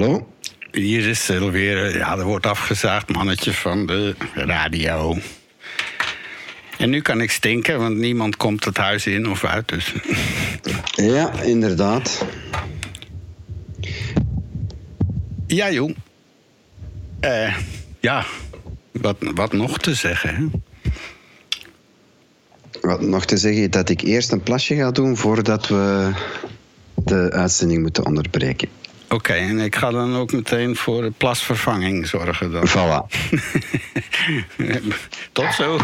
hallo. Hier is er weer, ja, er wordt afgezaagd mannetje van de radio. En nu kan ik stinken, want niemand komt het huis in of uit. Dus. Ja, inderdaad. Ja, joh. Eh, ja, wat, wat nog te zeggen, hè? Wat nog te zeggen, dat ik eerst een plasje ga doen voordat we de uitzending moeten onderbreken. Oké, en ik ga dan ook meteen voor de plasvervanging zorgen. Dan. Voilà. Tot zo.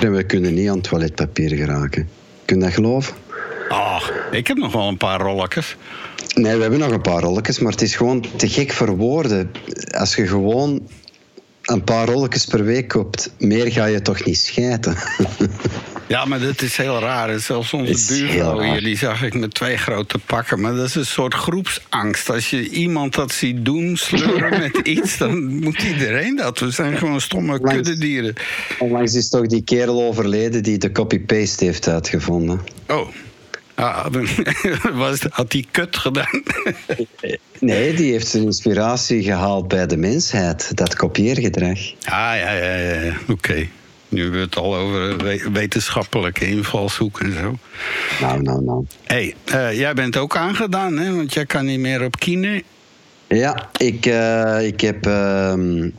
En we kunnen niet aan toiletpapier geraken. Kun je dat geloven? Ach, ik heb nog wel een paar rolletjes. Nee, we hebben nog een paar rolletjes, maar het is gewoon te gek voor woorden. Als je gewoon een paar rolletjes per week koopt, meer ga je toch niet schijten. Ja, maar dat is heel raar. Zelfs onze buurvrouw hier, die zag ik met twee grote pakken. Maar dat is een soort groepsangst. Als je iemand dat ziet doen, sleuren met iets, dan moet iedereen dat. We zijn gewoon stomme kuddedieren. Onlangs is toch die kerel overleden die de copy-paste heeft uitgevonden. Oh. Ah, was, had die kut gedaan? Nee, die heeft zijn inspiratie gehaald bij de mensheid, dat kopieergedrag. Ah, ja, ja, ja. ja. Oké. Nu hebben we het al over we- wetenschappelijke invalshoek en zo. Nou, nou, nou. Hé, hey, jij bent ook aangedaan, hè? Want jij kan niet meer op kine. Ja, ik, eh, ik heb ehm,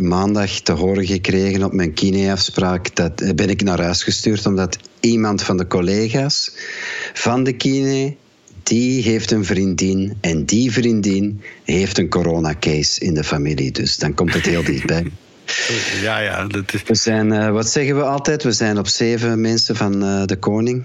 maandag te horen gekregen op mijn kineafspraak. Dat eh, ben ik naar huis gestuurd omdat iemand van de collega's van de kine. Die heeft een vriendin en die vriendin heeft een coronacase in de familie. Dus dan komt het heel dichtbij. Ja, ja, dat is... We zijn, eh, wat zeggen we altijd? We zijn op zeven mensen van eh, de koning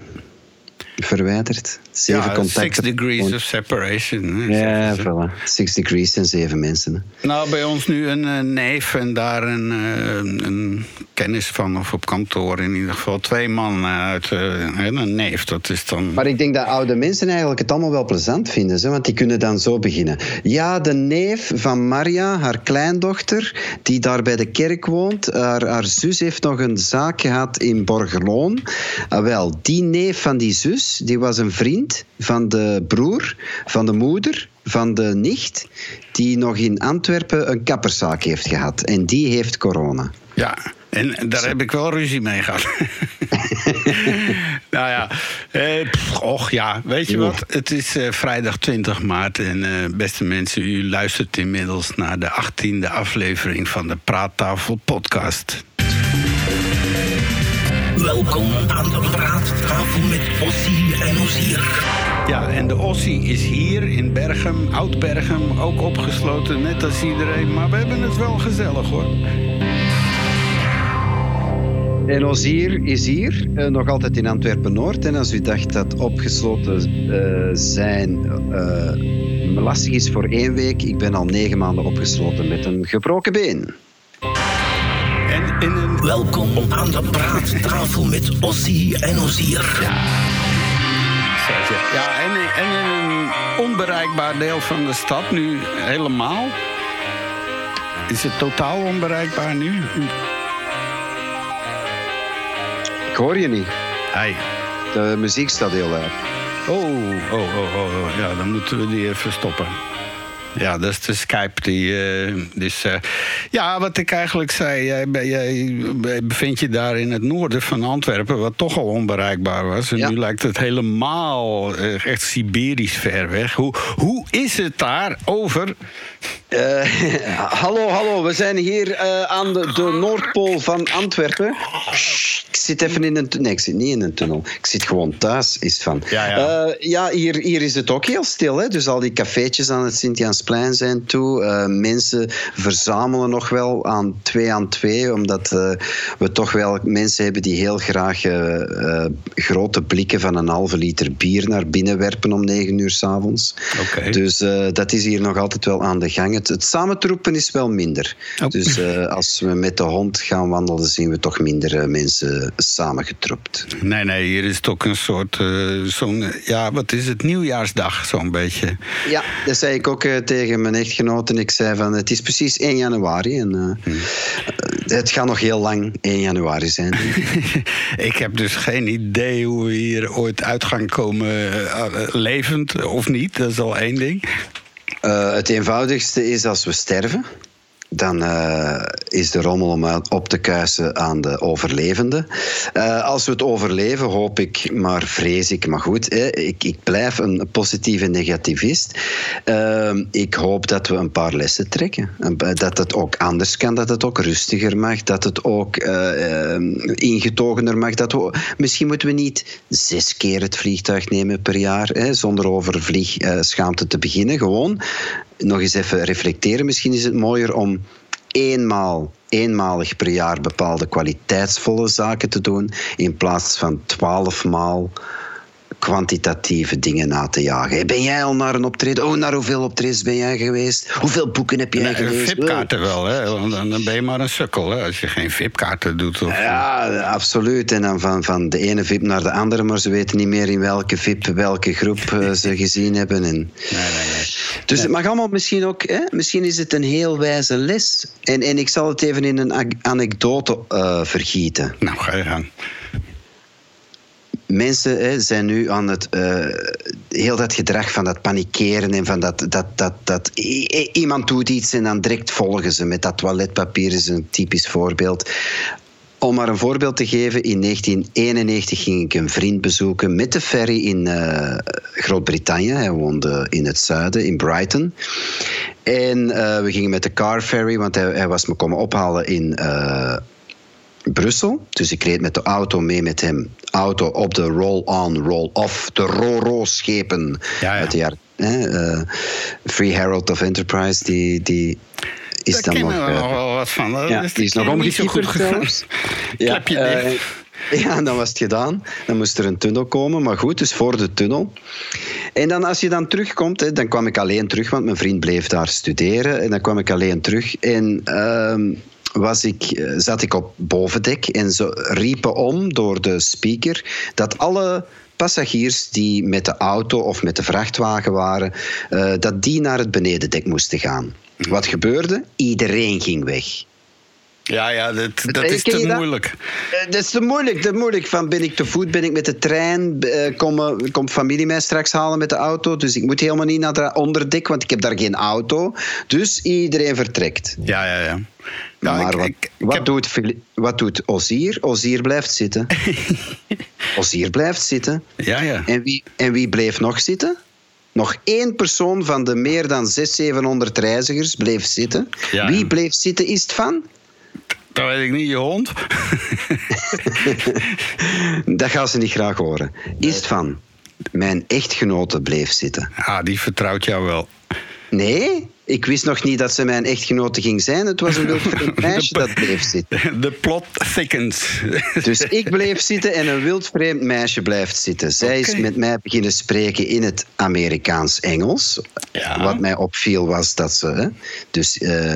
verwijderd. Zeven Ja, contacten. six degrees of separation. Hè, Ja, voilà. Six degrees en zeven mensen. hè. Nou, bij ons nu een eh, neef en daar een, eh, een kennis van, of op kantoor in ieder geval. Twee man uit eh, en een neef, dat is dan... Maar ik denk dat oude mensen eigenlijk het allemaal wel plezant vinden, zo, want die kunnen dan zo beginnen. Ja, de neef van Maria, haar kleindochter, die daar bij de kerk woont. Haar, haar zus heeft nog een zaak gehad in Borgerloon. Ah, wel, die neef van die zus, die was een vriend van de broer, van de moeder, van de nicht, die nog in Antwerpen een kapperszaak heeft gehad. En die heeft corona. Ja, en daar heb ik wel ruzie mee gehad. nou ja, eh, pff, och ja, weet je wat? Het is eh, vrijdag 20 maart en eh, beste mensen, u luistert inmiddels naar de 18e aflevering van de Praattafel podcast. Welkom aan de praattafel met Ossie en Ozier. Ja, en de Ossie is hier in Berghem, Oud-Berghem, ook opgesloten, net als iedereen. Maar we hebben het wel gezellig hoor. En Ozier is hier, eh, nog altijd in Antwerpen-Noord. En als u dacht dat opgesloten eh, zijn eh, lastig is voor één week, ik ben al negen maanden opgesloten met een gebroken been. Welkom aan de praattafel met Ossie en Ozier. Ja, en, en in een onbereikbaar deel van de stad nu helemaal. Is het totaal onbereikbaar nu? Ik hoor je niet. Hey. De muziek staat heel luid. Oh, oh, oh, oh, oh, ja, dan moeten we die even stoppen. Ja, dat is de Skype. Die, eh, dus, eh, ja, wat ik eigenlijk zei, jij, be- jij bevindt je daar in het noorden van Antwerpen, wat toch al onbereikbaar was. En Ja. nu lijkt het helemaal eh, echt Siberisch ver weg. Hoe, hoe is het daar over? Hallo, hallo, we zijn hier aan de, de Noordpool van Antwerpen. Ik zit even in een tunnel. Nee, ik zit niet in een tunnel. Ik zit gewoon thuis, is van. Ja, ja. Ja hier, hier is het ook heel stil. Hè? Dus al die cafeetjes aan het Sint-Jansplein zijn toe. Eh, mensen verzamelen nog wel aan twee aan twee, omdat eh, we toch wel mensen hebben die heel graag eh, grote blikken van een halve liter bier naar binnen werpen om negen uur s'avonds. Oké. Dus dat is hier nog altijd wel aan de gang. Het, het samentroepen is wel minder. Oh. Dus als we met de hond gaan wandelen, zien we toch minder mensen samengetroept. Nee, nee, hier is het ook een soort, zo'n, ja, wat is het, nieuwjaarsdag zo'n beetje. Ja, dat zei ik ook tegen mijn echtgenoten. Ik zei van, het is precies 1 januari en eh, eh, het gaat nog heel lang 1 januari zijn. ik heb dus geen idee hoe we hier ooit uit gaan komen, eh, levend of niet. Dat is al één ding. Uh, het eenvoudigste is als we sterven dan uh, is de rommel om op te kuisen aan de overlevenden. Uh, als we het overleven, hoop ik, maar vrees ik. Maar goed, hè, ik, ik blijf een positieve negativist. Uh, ik hoop dat we een paar lessen trekken. Dat het ook anders kan, dat het ook rustiger mag, dat het ook ingetogener mag. Dat we, misschien moeten we niet zes keer het vliegtuig nemen per jaar, hè, zonder over vliegschaamte te beginnen. Gewoon nog eens even reflecteren. Misschien is het mooier om eenmaal, eenmalig per jaar bepaalde kwaliteitsvolle zaken te doen, in plaats van twaalfmaal kwantitatieve dingen na te jagen. Ben jij al naar een optreden? Oh, naar hoeveel optredens ben jij geweest? Hoeveel boeken heb jij gelezen? VIP-kaarten wel, hè? Dan, ben je maar een sukkel hè? als je geen VIP-kaarten doet. Of... Ja, absoluut. En dan van, van de ene VIP naar de andere, maar ze weten niet meer in welke VIP, welke groep eh, ze gezien hebben. En... Nee, nee, nee. Dus het mag allemaal misschien ook, hè? misschien is het een heel wijze les. En, en ik zal het even in een anekdote uh, vergieten. Nou, ga je gaan mensen hè, zijn nu aan het uh, heel dat gedrag van dat panikeren en van dat, dat, dat, dat iemand doet iets en dan direct volgen ze met dat toiletpapier is een typisch voorbeeld. Om maar een voorbeeld te geven, in 1991 ging ik een vriend bezoeken met de ferry in uh, Groot-Brittannië. Hij woonde in het zuiden, in Brighton. En uh, we gingen met de car ferry, want hij, hij was me komen ophalen in Brussel. Dus ik reed met de auto mee met hem. Auto op de roll-on, roll-off, de RORO-schepen. Ja, ja. Uit de jaar, uh, Free Herald of Enterprise, die, die is Daar dan nog... Daar uh, wel wat van. Ja, die is nog omgekieperd zelfs. ja, uh, ja, dan was het gedaan. Dan moest er een tunnel komen, maar goed, dus voor de tunnel. En dan als je dan terugkomt, hè, dan kwam ik alleen terug, want mijn vriend bleef daar studeren. En dan kwam ik alleen terug. En uh, was ik, eh, zat ik op bovendek en ze riepen om door de speaker dat alle passagiers die met de auto of met de vrachtwagen waren, uh, dat die naar het benedendek moesten gaan. Wat gebeurde? Iedereen ging weg. Ja, ja, dat, dat is te moeilijk. Dat? dat is te moeilijk, te moeilijk. Van ben ik te voet, ben ik met de trein, komt kom familie mij straks halen met de auto. Dus ik moet helemaal niet naar de onderdek, want ik heb daar geen auto. Dus iedereen vertrekt. Ja, ja, ja. Nou, maar wat, wat, doet, wat doet Ozier? Ozier blijft zitten. Ozier blijft zitten. Ja, ja. En wie, en wie bleef nog zitten? Nog één persoon van de meer dan 600, 700 reizigers bleef zitten. Wie bleef zitten, is het van? Dat weet ik niet, je hond. dat gaan ze niet graag horen. Is het van? Mijn echtgenote bleef zitten. Ah, die vertrouwt jou wel. Nee, ik wist nog niet dat ze mijn echtgenote ging zijn. Het was een wildvreemd meisje dat bleef zitten. De plot thickens. Dus ik bleef zitten en een wildvreemd meisje blijft zitten. Zij is met mij beginnen spreken in het Amerikaans-Engels. Ja. Wat mij opviel was dat ze... Hè, dus uh,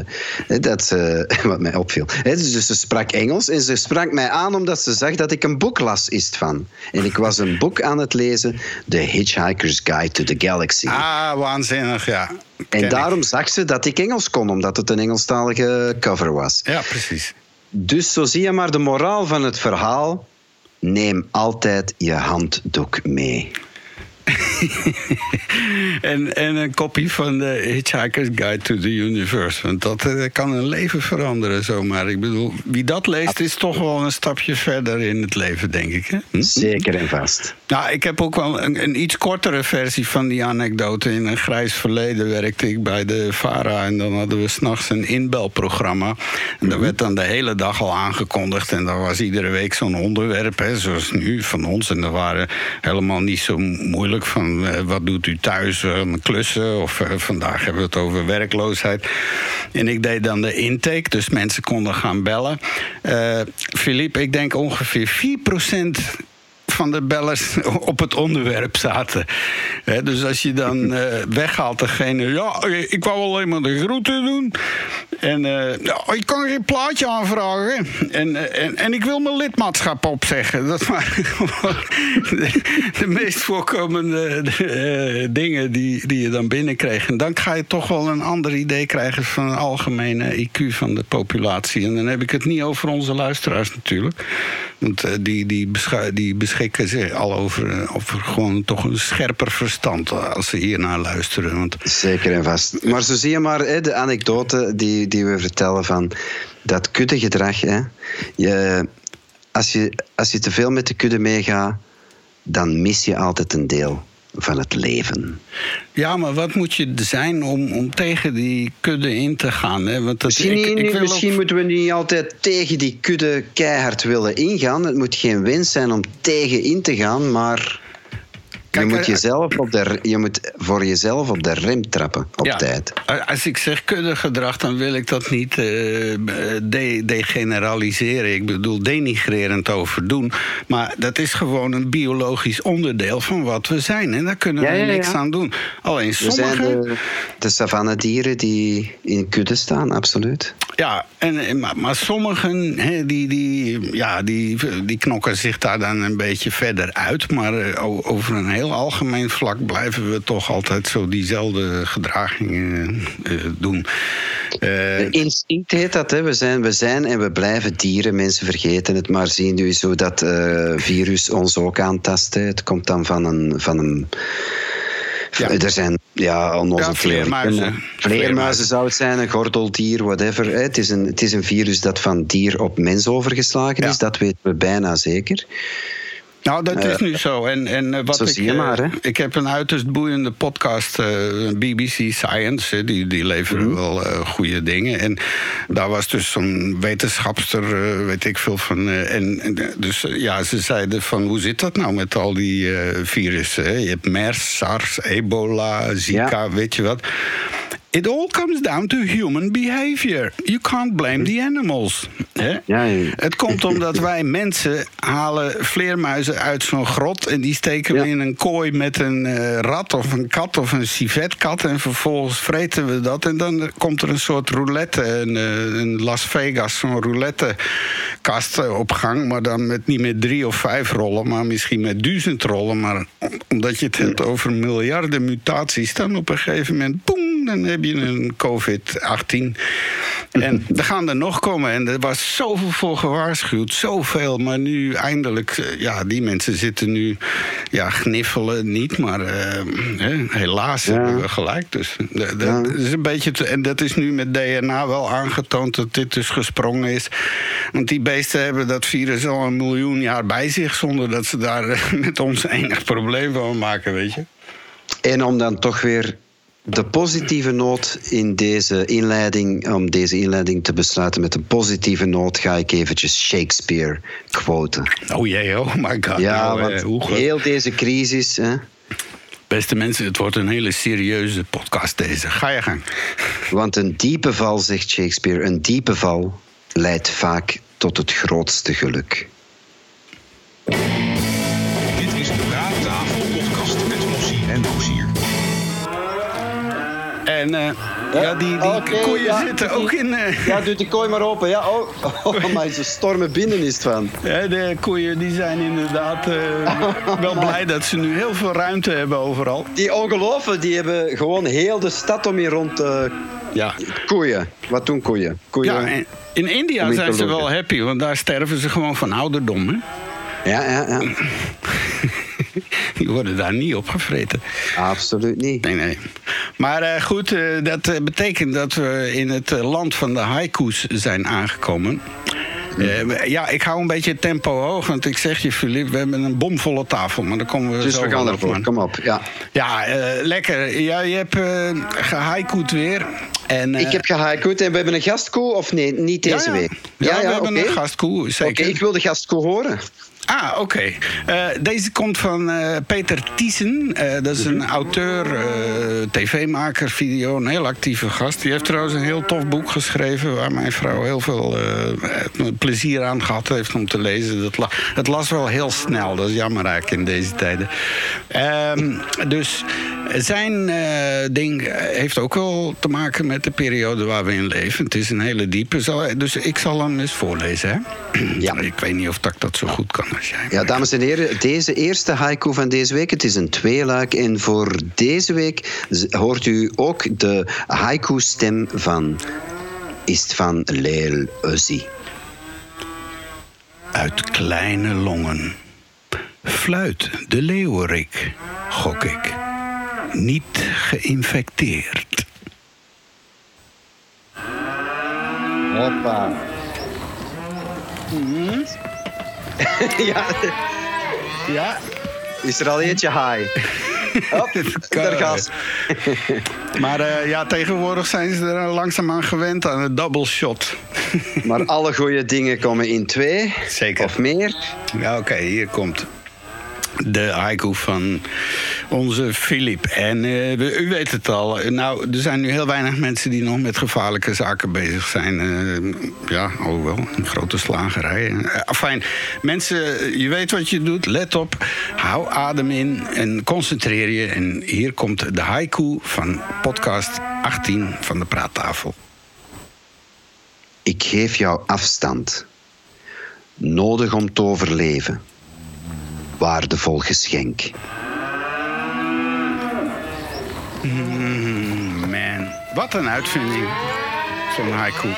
dat ze... Wat mij opviel. Hè, dus, dus ze sprak Engels en ze sprak mij aan omdat ze zag dat ik een boek las is van. En ik was een boek aan het lezen. The Hitchhiker's Guide to the Galaxy. Ah, waanzinnig, ja. En daarom zag ze dat ik Engels kon, omdat het een Engelstalige cover was. Ja, precies. Dus zo zie je maar de moraal van het verhaal. Neem altijd je handdoek mee. en, en een kopie van de Hitchhiker's Guide to the Universe. Want dat uh, kan een leven veranderen zomaar. Ik bedoel, wie dat leest is toch wel een stapje verder in het leven, denk ik. Hè? Hm? Zeker en vast. Nou, ik heb ook wel een, een, iets kortere versie van die anekdote. In een grijs verleden werkte ik bij de VARA... en dan hadden we s'nachts een inbelprogramma. En dat mhm. werd dan de hele dag al aangekondigd. En dat was iedere week zo'n onderwerp, hè, zoals nu van ons. En dat waren helemaal niet zo moeilijk van uh, wat doet u thuis, uh, klussen of uh, vandaag hebben we het over werkloosheid. En ik deed dan de intake, dus mensen konden gaan bellen. Philippe, ik denk ongeveer 4% van de bellers op het onderwerp zaten. dus als je dan uh, weghaalt degene... ja, ik wou alleen maar de groeten doen. En uh, ja, ik kan geen plaatje aanvragen. En, eh, en, en ik wil mijn lidmaatschap opzeggen. Dat waren de, de meest voorkomende dingen die, die je dan binnenkreeg. En dan ga je toch wel een ander idee krijgen... van een algemene IQ van de populatie. En dan heb ik het niet over onze luisteraars natuurlijk... Want eh, die, die, die beschikken zich al over, eh, over gewoon toch een scherper verstand als ze hiernaar luisteren. Want Zeker en vast. Maar zo zie je maar de anekdote die, die we vertellen van dat kuddegedrag. Hè. Je, als, je, als je te veel met de kudde meegaat, dan mis je altijd een deel van het leven. ja, maar wat moet je zijn om, om tegen die kudde in te gaan? Hè? Want dat, Misschien, ik- misschien moeten we niet altijd tegen die kudde keihard willen ingaan. Het moet geen wens zijn om tegen in te gaan, maar Kijk, je, moet eh, jezelf op de, je moet voor jezelf op de rem trappen op Ja, tijd. Als ik zeg kuddegedrag, dan wil ik dat niet eh, de- degeneraliseren. Ik bedoel denigrerend overdoen. Maar dat is gewoon een biologisch onderdeel van wat we zijn. En daar kunnen Ja, we ja, niks aan doen. Alleen We zijn sommige... de, de savannedieren die in kudde staan, absoluut. Ja, en, maar, sommigen die, die, ja, die, die knokken zich daar dan een beetje verder uit. Maar eh, over een heel algemeen vlak blijven we toch altijd zo diezelfde gedragingen eh, doen. Eh, Instinct heet dat. Hè. We, zijn, we zijn en we blijven dieren. Mensen vergeten het, maar zien nu zo dat virus ons ook aantast. Het komt dan van een. Van een Ja. Er zijn ja, onnozel Ja, vleermuizen. Vleermuizen. vleermuizen zou het zijn, een gordeldier, whatever. hè. Het is een, het is een virus dat van dier op mens overgeslagen Ja. is. Dat weten we bijna zeker. Nou, dat is nu zo. En, en eh, wat zo ik, zie je eh, maar, hè. ik heb een uiterst boeiende podcast, eh, BBC Science. die, die leveren Mhm. wel eh, goede dingen. En daar was dus zo'n wetenschapster, eh, weet ik veel van. eh, en, en, eh, dus eh, ja, ze zeiden van hoe zit dat nou met al die eh, virussen? Hè? Je hebt MERS, SARS, ebola, Zika, weet je wat. It all comes down to human behavior. You can't blame the animals. Hè? Ja, ja. Het komt omdat wij mensen halen vleermuizen uit zo'n grot... en die steken we Ja. in een kooi met een eh, rat of een kat of een civetkat... en vervolgens vreten we dat en dan komt er een soort roulette... een, eh, een Las Vegas, zo'n roulettekast eh, op gang... maar dan met, niet met drie of vijf rollen, maar misschien met duizend rollen. Maar om- omdat je het hebt over miljarden mutaties... dan op een gegeven moment, boem, dan heb je een COVID-18... En er gaan er nog komen. En er was zoveel voor gewaarschuwd. Zoveel. Maar nu eindelijk... eh, Ja, die mensen zitten nu... Ja, gniffelen niet. Maar eh, helaas Ja. hebben we gelijk. Dus dat, dat Ja. is een beetje... te- en dat is nu met DNA wel aangetoond dat dit dus gesprongen is. Want die beesten hebben dat virus al een miljoen jaar bij zich... zonder dat ze daar eh, met ons enig probleem van maken, weet je. En om dan toch weer de positieve noot in deze inleiding, om deze inleiding te besluiten met een positieve noot, ga ik eventjes Shakespeare quoten. Oh jee, oh my god. Ja, Nou, eh, want heel deze crisis. Hè, Beste mensen, het wordt een hele serieuze podcast deze. Ga je gang. want een diepe val, zegt Shakespeare, een diepe val leidt vaak tot het grootste geluk. En eh, ja, die, die koeien ja, zitten die- ook in... eh, Ja, doe die kooi maar open. Ja, oh, oh maar ze stormen binnen is het van. hè, de koeien die zijn inderdaad eh, wel blij dat ze nu heel veel ruimte hebben overal. Die ongelooflijk, die hebben gewoon heel de stad om hier rond te Ja, koeien. Wat doen koeien? Koeien. ja in India in zijn ze wel happy, want daar sterven ze gewoon van ouderdom. Hè? ja, ja, ja. Die worden daar niet opgevreten. Absoluut niet. Nee, nee. Maar eh, goed, eh, dat eh, betekent dat we in het land van de haiku's zijn aangekomen. Ja, ik hou een beetje het tempo hoog, want ik zeg je, Filip, we hebben een bomvolle tafel. Maar daar komen we Dus zo we gaan ervoor. Kom op. Ja. Ja, lekker. Ja, je hebt eh gehaikoed weer. En, Ik heb gehaikoed en we hebben een gastkoe of nee, niet deze ja, ja. week? Ja, we hebben een gastkoe, Oké, ik wil de gastkoe horen. Ah, oké. Eh, deze komt van eh, Peter Thiessen. Eh, dat is een auteur, eh, tv-maker, video, een heel actieve gast. Die heeft trouwens een heel tof boek geschreven... waar mijn vrouw heel veel plezier aan gehad heeft om te lezen. Dat la- het las wel heel snel, dat is jammer eigenlijk in deze tijden. Ehm, dus zijn ding heeft ook wel te maken met de periode waar we in leven. Het is een hele diepe, dus ik zal hem eens voorlezen. Hè? Ja. Ik weet niet of dat ik dat zo goed kan. Ja, dames en heren, deze eerste haiku van deze week, het is een tweeluik. En voor deze week hoort u ook de haiku-stem van, is het van Leel Uzi. uit kleine longen. Fluit de leeuwerik, gok ik. Niet geïnfecteerd. Hoppa. ja, Ja, is er al eentje high? Hop, daar gaat maar eh, ja, tegenwoordig zijn ze er langzaam aan gewend aan een double shot. Maar alle goede dingen komen in twee. Zeker. Of meer. Ja, oké, hier komt de haiku van onze Filip. En eh, u weet het al. Nou, er zijn nu heel weinig mensen die nog met gevaarlijke zaken bezig zijn. Eh, ja, oh wel, een grote slagerij. Uh, fijn, mensen, je weet wat je doet. Let op, hou adem in en concentreer je. En hier komt de haiku van podcast 18 van de Praattafel. Ik geef jou afstand. Nodig om te overleven. Waardevol geschenk. Mm, man, wat een uitvinding. Zo'n haiku.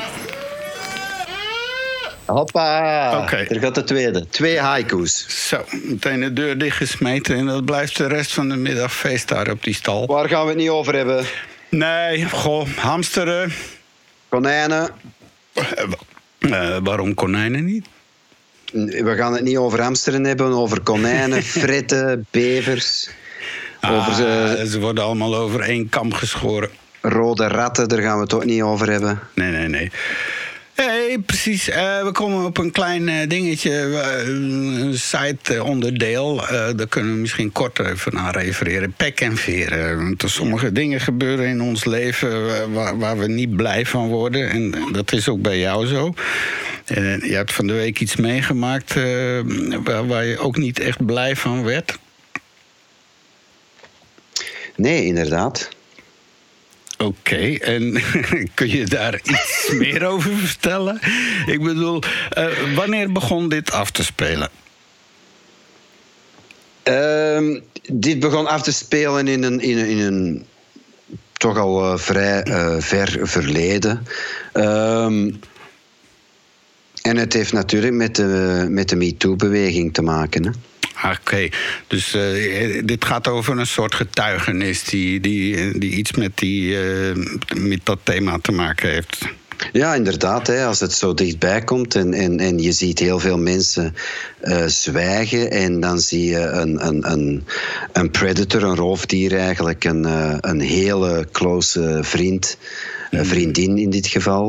Hoppa. Oké. Er gaat de tweede. Twee haiku's. Zo, meteen de deur dichtgesmeten. En dat blijft de rest van de middag feest daar op die stal. Waar gaan we het niet over hebben? Nee, goh, hamsteren. Konijnen. Eh, waarom konijnen niet? We gaan het niet over hamsteren hebben, over konijnen, fretten, bevers. Over Ah, ze worden allemaal over één kam geschoren. rode ratten, daar gaan we het ook niet over hebben. Nee, nee, nee. hey, precies. Eh, we komen op een klein eh, dingetje, eh, een site-onderdeel. Daar kunnen we misschien kort even aan refereren. Pek en veren. Want er sommige dingen gebeuren in ons leven waar, waar we niet blij van worden. En dat is ook bij jou zo. Je hebt van de week iets meegemaakt waar, waar je ook niet echt blij van werd. Nee, inderdaad. Oké, en kun je daar iets meer over vertellen? Ik bedoel, eh, wanneer begon dit af te spelen? Ehm, dit begon af te spelen in een, in een, in een toch al eh, vrij eh, ver verleden. Ehm, en het heeft natuurlijk met de, met de MeToo-beweging te maken. Hè? Oké, dus eh, dit gaat over een soort getuigenis die, die, die iets met, die, eh, met dat thema te maken heeft. Ja, inderdaad. Hè, als het zo dichtbij komt en, en, en je ziet heel veel mensen eh, zwijgen en dan zie je een, een, een, een predator, een roofdier eigenlijk, een, een hele close vriend, een vriendin in dit geval,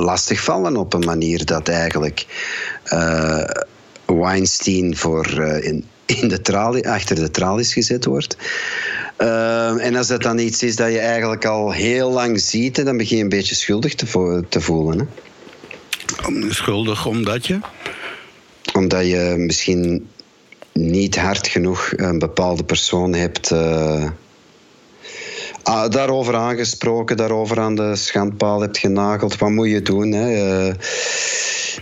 lastigvallen op een manier dat eigenlijk Weinstein voor eh, in, in de tralie, achter de tralies gezet wordt. Uh, en als dat dan iets is dat je eigenlijk al heel lang ziet, dan begin je een beetje schuldig te, vo- te voelen. Hè? Schuldig omdat je? Omdat je misschien niet hard genoeg een bepaalde persoon hebt eh, ah, daarover aangesproken, daarover aan de schandpaal hebt genageld. Wat moet je doen? Hè? Eh,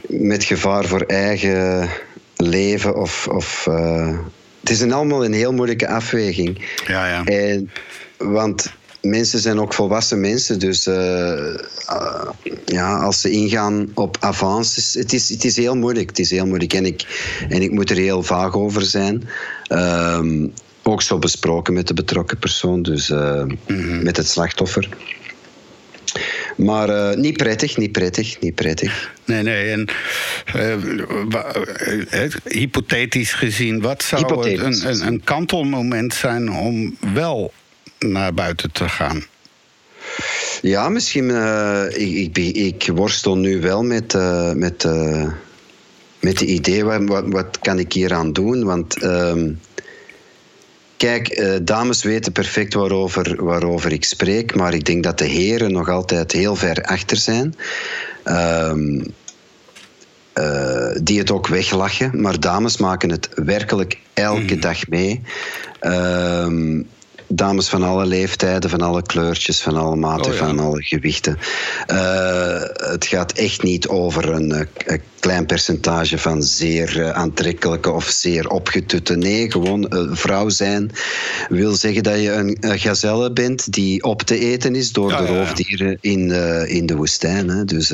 met gevaar voor eigen leven of. of eh, het is een allemaal een heel moeilijke afweging. Ja, ja. En, want mensen zijn ook volwassen mensen, dus eh, ah, ja, als ze ingaan op avances, het is, het is heel moeilijk. Het is heel moeilijk en ik, en ik moet er heel vaag over zijn. Ehm, ook zo besproken met de betrokken persoon, dus eh, met het slachtoffer. Maar eh, niet prettig, niet prettig, niet prettig. Nee, nee. En eh, eh, hypothetisch gezien, wat zou een, een, een kantelmoment zijn om wel naar buiten te gaan? Ja, misschien. ik, ik, worstel nu wel met, eh, met, eh, met de idee, wat, wat, wat kan ik hier aan doen? Want ehm, kijk, eh, dames weten perfect waarover, waarover ik spreek, maar ik denk dat de heren nog altijd heel ver achter zijn. Ehm, eh, die het ook weglachen, maar dames maken het werkelijk elke dag mee. Ehm, dames van alle leeftijden, van alle kleurtjes, van alle maten, Oh ja. van alle gewichten. Eh, het gaat echt niet over een, eh, een klein percentage van zeer eh, aantrekkelijke of zeer opgetutte. Nee, gewoon eh, vrouw zijn wil zeggen dat je een, een gazelle bent die op te eten is door Ja, de ja. roofdieren in, de in de woestijn. Hè. Dus.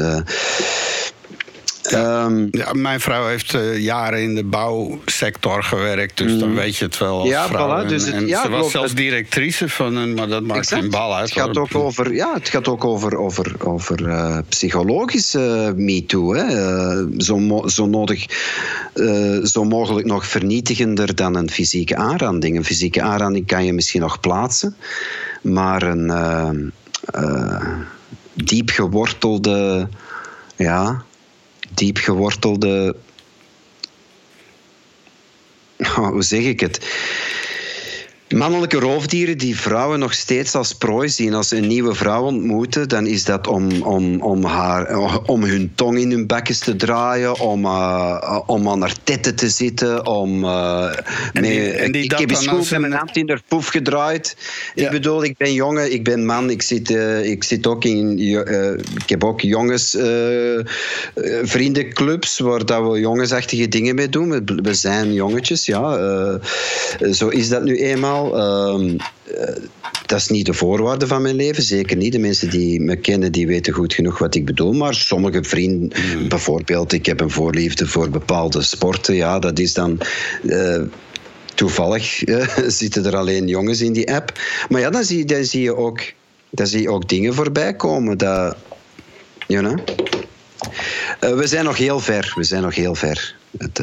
Eh, Ehm, Ja, mijn vrouw heeft eh, jaren in de bouwsector gewerkt, dus dan weet je het wel als Mm. Ja, vrouw. voilà, dus en, het- en ja, ze was zelfs Het- directrice van een, maar dat maakt Exact. geen bal uit. Het gaat hoor. ook over, ja, het gaat ook over, over, over eh, psychologische MeToo. Hè. Eh, zo, mo- zo nodig, zo mogelijk nog vernietigender dan een fysieke aanranding. Een fysieke aanranding kan je misschien nog plaatsen, maar een eh, diep gewortelde, ja, diep gewortelde, hoe zeg ik het? Mannelijke roofdieren die vrouwen nog steeds als prooi zien. Als ze een nieuwe vrouw ontmoeten, dan is dat om, om, om, haar, om hun tong in hun bekjes te draaien, om, eh, om aan haar tetten te zitten, om... eh, En die- mee- en die ik heb eens goed met mijn hand in de poef gedraaid. Ja. Ik bedoel, ik ben jongen, ik ben man, ik zit, eh, ik zit ook in... ik heb ook jongens vriendenclubs waar dat we jongensachtige dingen mee doen. We, we zijn jongetjes, ja. zo is dat nu eenmaal. Ehm, eh, dat is niet de voorwaarde van mijn leven, zeker niet. De mensen die me kennen, die weten goed genoeg wat ik bedoel. Maar sommige vrienden, bijvoorbeeld, ik heb een voorliefde voor bepaalde sporten. Ja, dat is dan... eh, toevallig eh, zitten er alleen jongens in die app. Maar ja, dan zie, dan zie, je, ook, dan zie je ook dingen voorbij komen. Dat, you know? We zijn nog heel ver. We zijn nog heel ver. Het,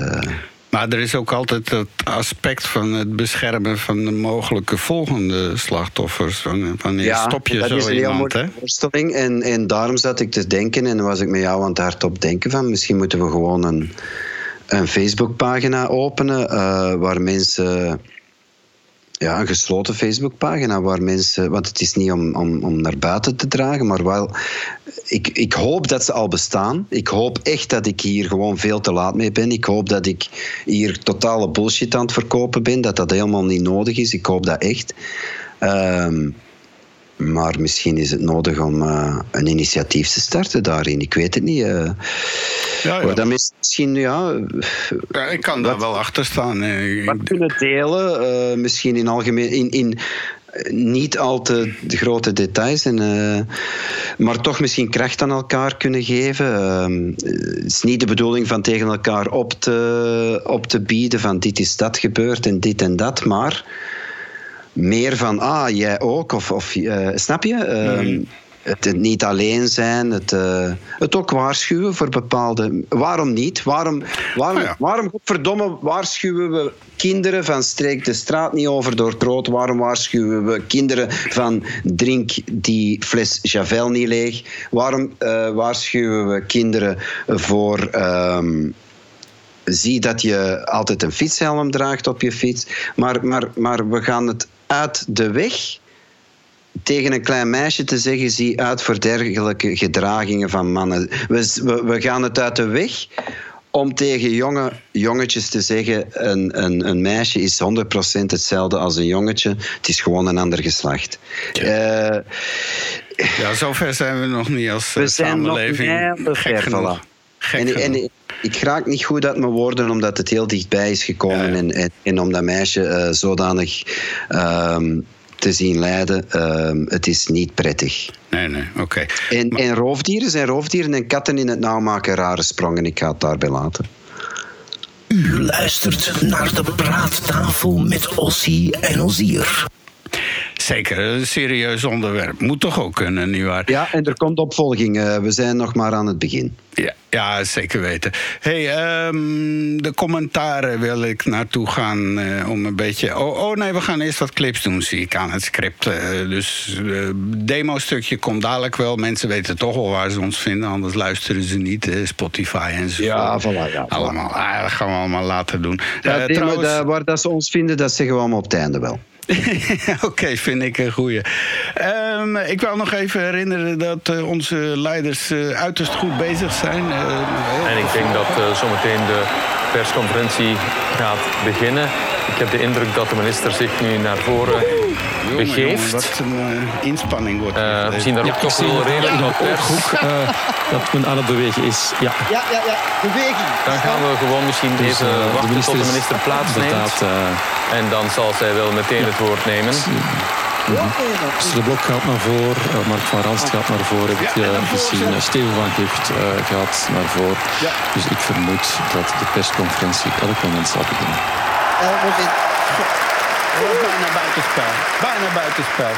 Maar er is ook altijd het aspect van het beschermen van de mogelijke volgende slachtoffers. Van, wanneer stop je dat zo is een heel iemand, mooie voorstelling. En, en daarom zat ik te denken en was ik met jou aan het hardop denken van misschien moeten we gewoon een, een Facebookpagina openen eh, waar mensen... Ja, een gesloten Facebookpagina waar mensen... Want het is niet om, om, om naar buiten te dragen, maar wel... Ik, ik hoop dat ze al bestaan. Ik hoop echt dat ik hier gewoon veel te laat mee ben. Ik hoop dat ik hier totale bullshit aan het verkopen ben. Dat dat helemaal niet nodig is. Ik hoop dat echt. Ehm, maar misschien is het nodig om eh, een initiatief te starten daarin. Ik weet het niet. eh. Ja, ja. Mensen misschien ja, Ja, ik kan daar wel achter staan. eh. wat kunnen delen. eh, misschien in algemeen. In, in, niet al te grote details, en, maar toch misschien kracht aan elkaar kunnen geven. Ehm, het is niet de bedoeling van tegen elkaar op te, op te bieden van dit is dat gebeurd en dit en dat, maar meer van, ah, jij ook, of, of eh, snap je? Ehm, het, het niet alleen zijn, het, eh, het ook waarschuwen voor bepaalde. Waarom niet? Waarom, waarom, Ah ja. waarom verdomme waarschuwen we kinderen van streek de straat niet over door het rood? Waarom waarschuwen we kinderen van drink die fles Javel niet leeg? Waarom eh, waarschuwen we kinderen voor. ehm, zie dat je altijd een fietshelm draagt op je fiets. Maar, maar, maar we gaan het uit de weg tegen een klein meisje te zeggen: zie uit voor dergelijke gedragingen van mannen. We, we, we gaan het uit de weg om tegen jonge jongetjes te zeggen: een, een, een meisje is 100% hetzelfde als een jongetje. Het is gewoon een ander geslacht. Eh, Ja, zover zijn we nog niet als we eh, zijn nog samenleving. heel Gek ver, genoeg. voilà. Gek En, en ik raak niet goed uit mijn woorden omdat het heel dichtbij is gekomen Ja, ja. En, en, en om dat meisje eh, zodanig ehm, te zien lijden. Ehm, het is niet prettig. Nee, nee, oké. En, en roofdieren zijn roofdieren en katten in het nauw maken rare sprongen. Ik ga het daarbij laten. U luistert naar de praattafel met Ossie en Ozier. Zeker, een serieus onderwerp. Moet toch ook kunnen, nietwaar? Ja, en er komt opvolging. Eh, we zijn nog maar aan het begin. Ja, ja zeker weten. hey, ehm, de commentaren wil ik naartoe gaan eh, om een beetje... Oh, oh nee, we gaan eerst wat clips doen, zie ik aan het script. Eh, dus het demo-stukje komt dadelijk wel. Mensen weten toch wel waar ze ons vinden, anders luisteren ze niet. Spotify en zo. Ja, voilà, ja. Allemaal, ah, dat gaan we allemaal laten doen. Ja, demo, trouwens- waar dat ze ons vinden, dat zeggen we allemaal op het einde wel. Oké, ik een goeie. Ehm, ik wil nog even herinneren dat eh, onze leiders eh, uiterst goed bezig zijn. Eh, En ik denk dat eh, zometeen de persconferentie gaat beginnen. Ik heb de indruk dat de minister zich nu naar voren begeeft. jongen, wat een eh, inspanning wordt hier we zien daar ook toch wel redelijk wat de ooghoek eh, dat men aan het bewegen is. Ja, Ja, ja, ja. Beweging. Dan gaan we gewoon misschien dus, even wachten tot de is minister plaatsneemt. Eh, En dan zal zij wel meteen het woord nemen. Dus de Blok gaat naar voren, Mark van Ranst gaat naar voren, heb ik Ja, gezien. Steven van eh, gaat naar voren. Ja. Dus ik vermoed dat de persconferentie elk moment zal beginnen. Elk moment. Bijna buitenspel. Bijna buitenspel.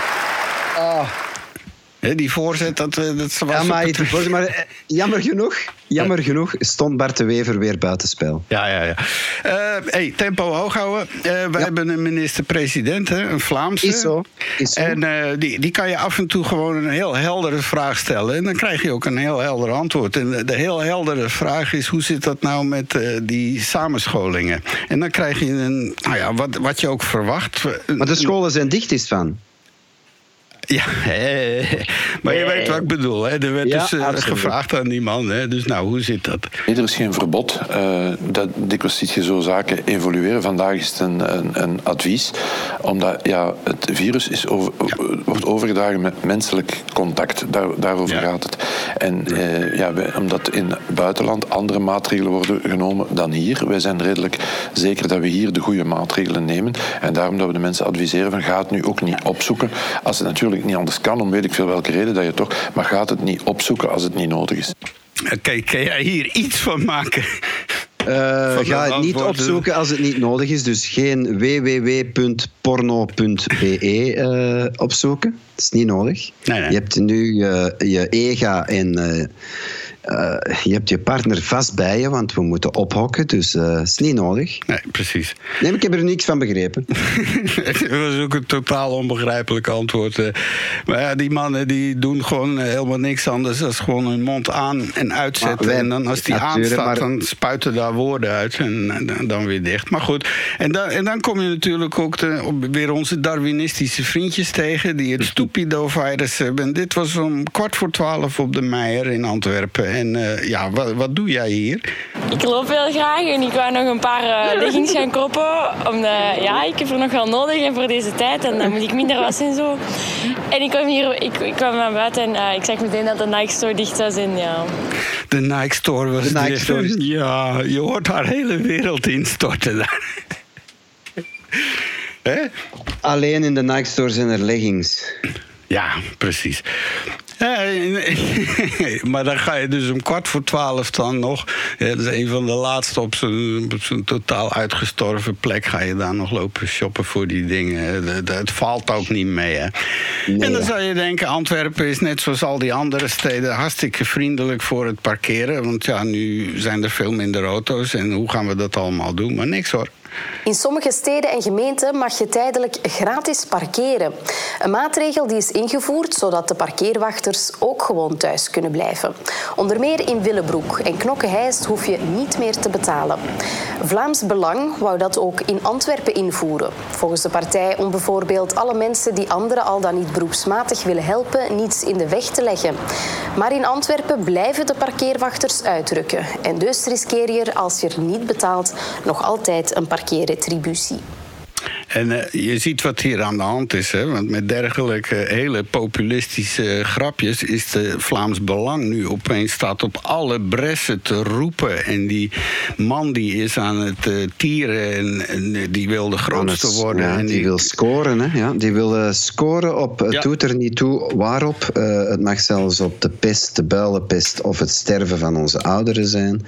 Die voorzet, dat, eh, dat was Ja, maar, het- het- maar eh, jammer genoeg, jammer genoeg stond Bart de Wever weer buitenspel. Ja, ja, ja. Eh, hey, tempo hoog houden. Eh, we hebben een minister-president, een Vlaamse. Is zo, is zo. En die, die kan je af en toe gewoon een heel heldere vraag stellen. En dan krijg je ook een heel helder antwoord. En de- heel heldere vraag is: hoe zit dat nou met die samenscholingen? En dan krijg je een, nou ja, wat, wat je ook verwacht. Maar de scholen zijn dicht, is van. Ja, maar je weet wat ik bedoel. Hè? Er werd Ja, dus eh, absoluut. gevraagd aan die man. Hè? Dus nou, hoe zit dat? Nee, er is geen verbod. Eh, dat, dikwijls zie je zo zaken evolueren. Vandaag is het een, een, een advies. Omdat ja, het virus is over, wordt overgedragen met menselijk contact. Daar, daarover Ja. gaat het. En eh, ja, wij- omdat in het buitenland andere maatregelen worden genomen dan hier. Wij zijn redelijk zeker dat we hier de goede maatregelen nemen. En daarom dat we de mensen adviseren van ga het nu ook niet opzoeken. Als het natuurlijk niet anders kan, om weet ik veel welke reden dat je toch... Maar gaat het niet opzoeken als het niet nodig is. Oké, kan jij hier iets van maken? Eh, ga het niet opzoeken als het niet nodig is. Dus geen www.porno.be eh, opzoeken. Dat is niet nodig. Nee, nee. Je hebt nu je, je EGA en eh, je hebt je partner vast bij je, want we moeten ophokken. Dus eh, dat is niet nodig. Nee, precies. Nee, ik heb er niks van begrepen. Het was ook een totaal onbegrijpelijk antwoord. eh. Maar ja, die mannen die doen gewoon eh, helemaal niks anders dan gewoon hun mond aan en uitzetten. Wij- en dan als die aanstaat, maar- dan spuiten daar woorden uit en eh, dan, weer dicht. Maar goed, en dan, en dan kom je natuurlijk ook op, weer onze Darwinistische vriendjes tegen... die het stupido-virus hebben. En dit was om kwart voor twaalf op de Meijer in Antwerpen. En eh, ja, wat, wat doe jij hier? Ik loop heel graag en ik wou nog een paar eh, leggings gaan kopen. Omdat, ja, ik heb er nog wel nodig en voor deze tijd. En dan moet ik minder wassen en zo. En ik kwam hier, ik, ik kwam naar buiten en eh, ik zag meteen dat de Nike Store dicht was. En ja, De Nike Store was De Nike dicht. Store. Ja, je hoort haar hele wereld instorten daar. Hè? Alleen in de Nike Store zijn er leggings. Ja, precies. Eh, maar dan ga je dus om kwart voor twaalf dan nog. Ja, dat is een van de laatste op zo'n totaal uitgestorven plek. Ga je daar nog lopen shoppen voor die dingen. Het valt ook niet mee. Hè? en dan zou je denken: Antwerpen is net zoals al die andere steden hartstikke vriendelijk voor het parkeren. Want ja, nu zijn er veel minder auto's. En hoe gaan we dat allemaal doen? Maar niks hoor. In sommige steden en gemeenten mag je tijdelijk gratis parkeren. Een maatregel die is ingevoerd zodat de parkeerwachters ook gewoon thuis kunnen blijven. Onder meer in Willebroek en Knokke-Heist hoef je niet meer te betalen. Vlaams Belang wou dat ook in Antwerpen invoeren. Volgens de partij om bijvoorbeeld alle mensen die anderen al dan niet beroepsmatig willen helpen niets in de weg te leggen. Maar in Antwerpen blijven de parkeerwachters uitrukken. En dus riskeer je als je er niet betaalt nog altijd een parkeerretributie. En eh, je ziet wat hier aan de hand is. Hè? Want met dergelijke hele populistische grapjes is de Vlaams Belang nu opeens staat op alle bressen te roepen. En die man die is aan het eh, tieren en, en eh, die wil de grootste worden. ja, en die wil scoren, hè? Ja, die wil eh, scoren op. Het Ja. doet er niet toe waarop. Eh, het mag zelfs op de pest, de builenpest of het sterven van onze ouderen zijn.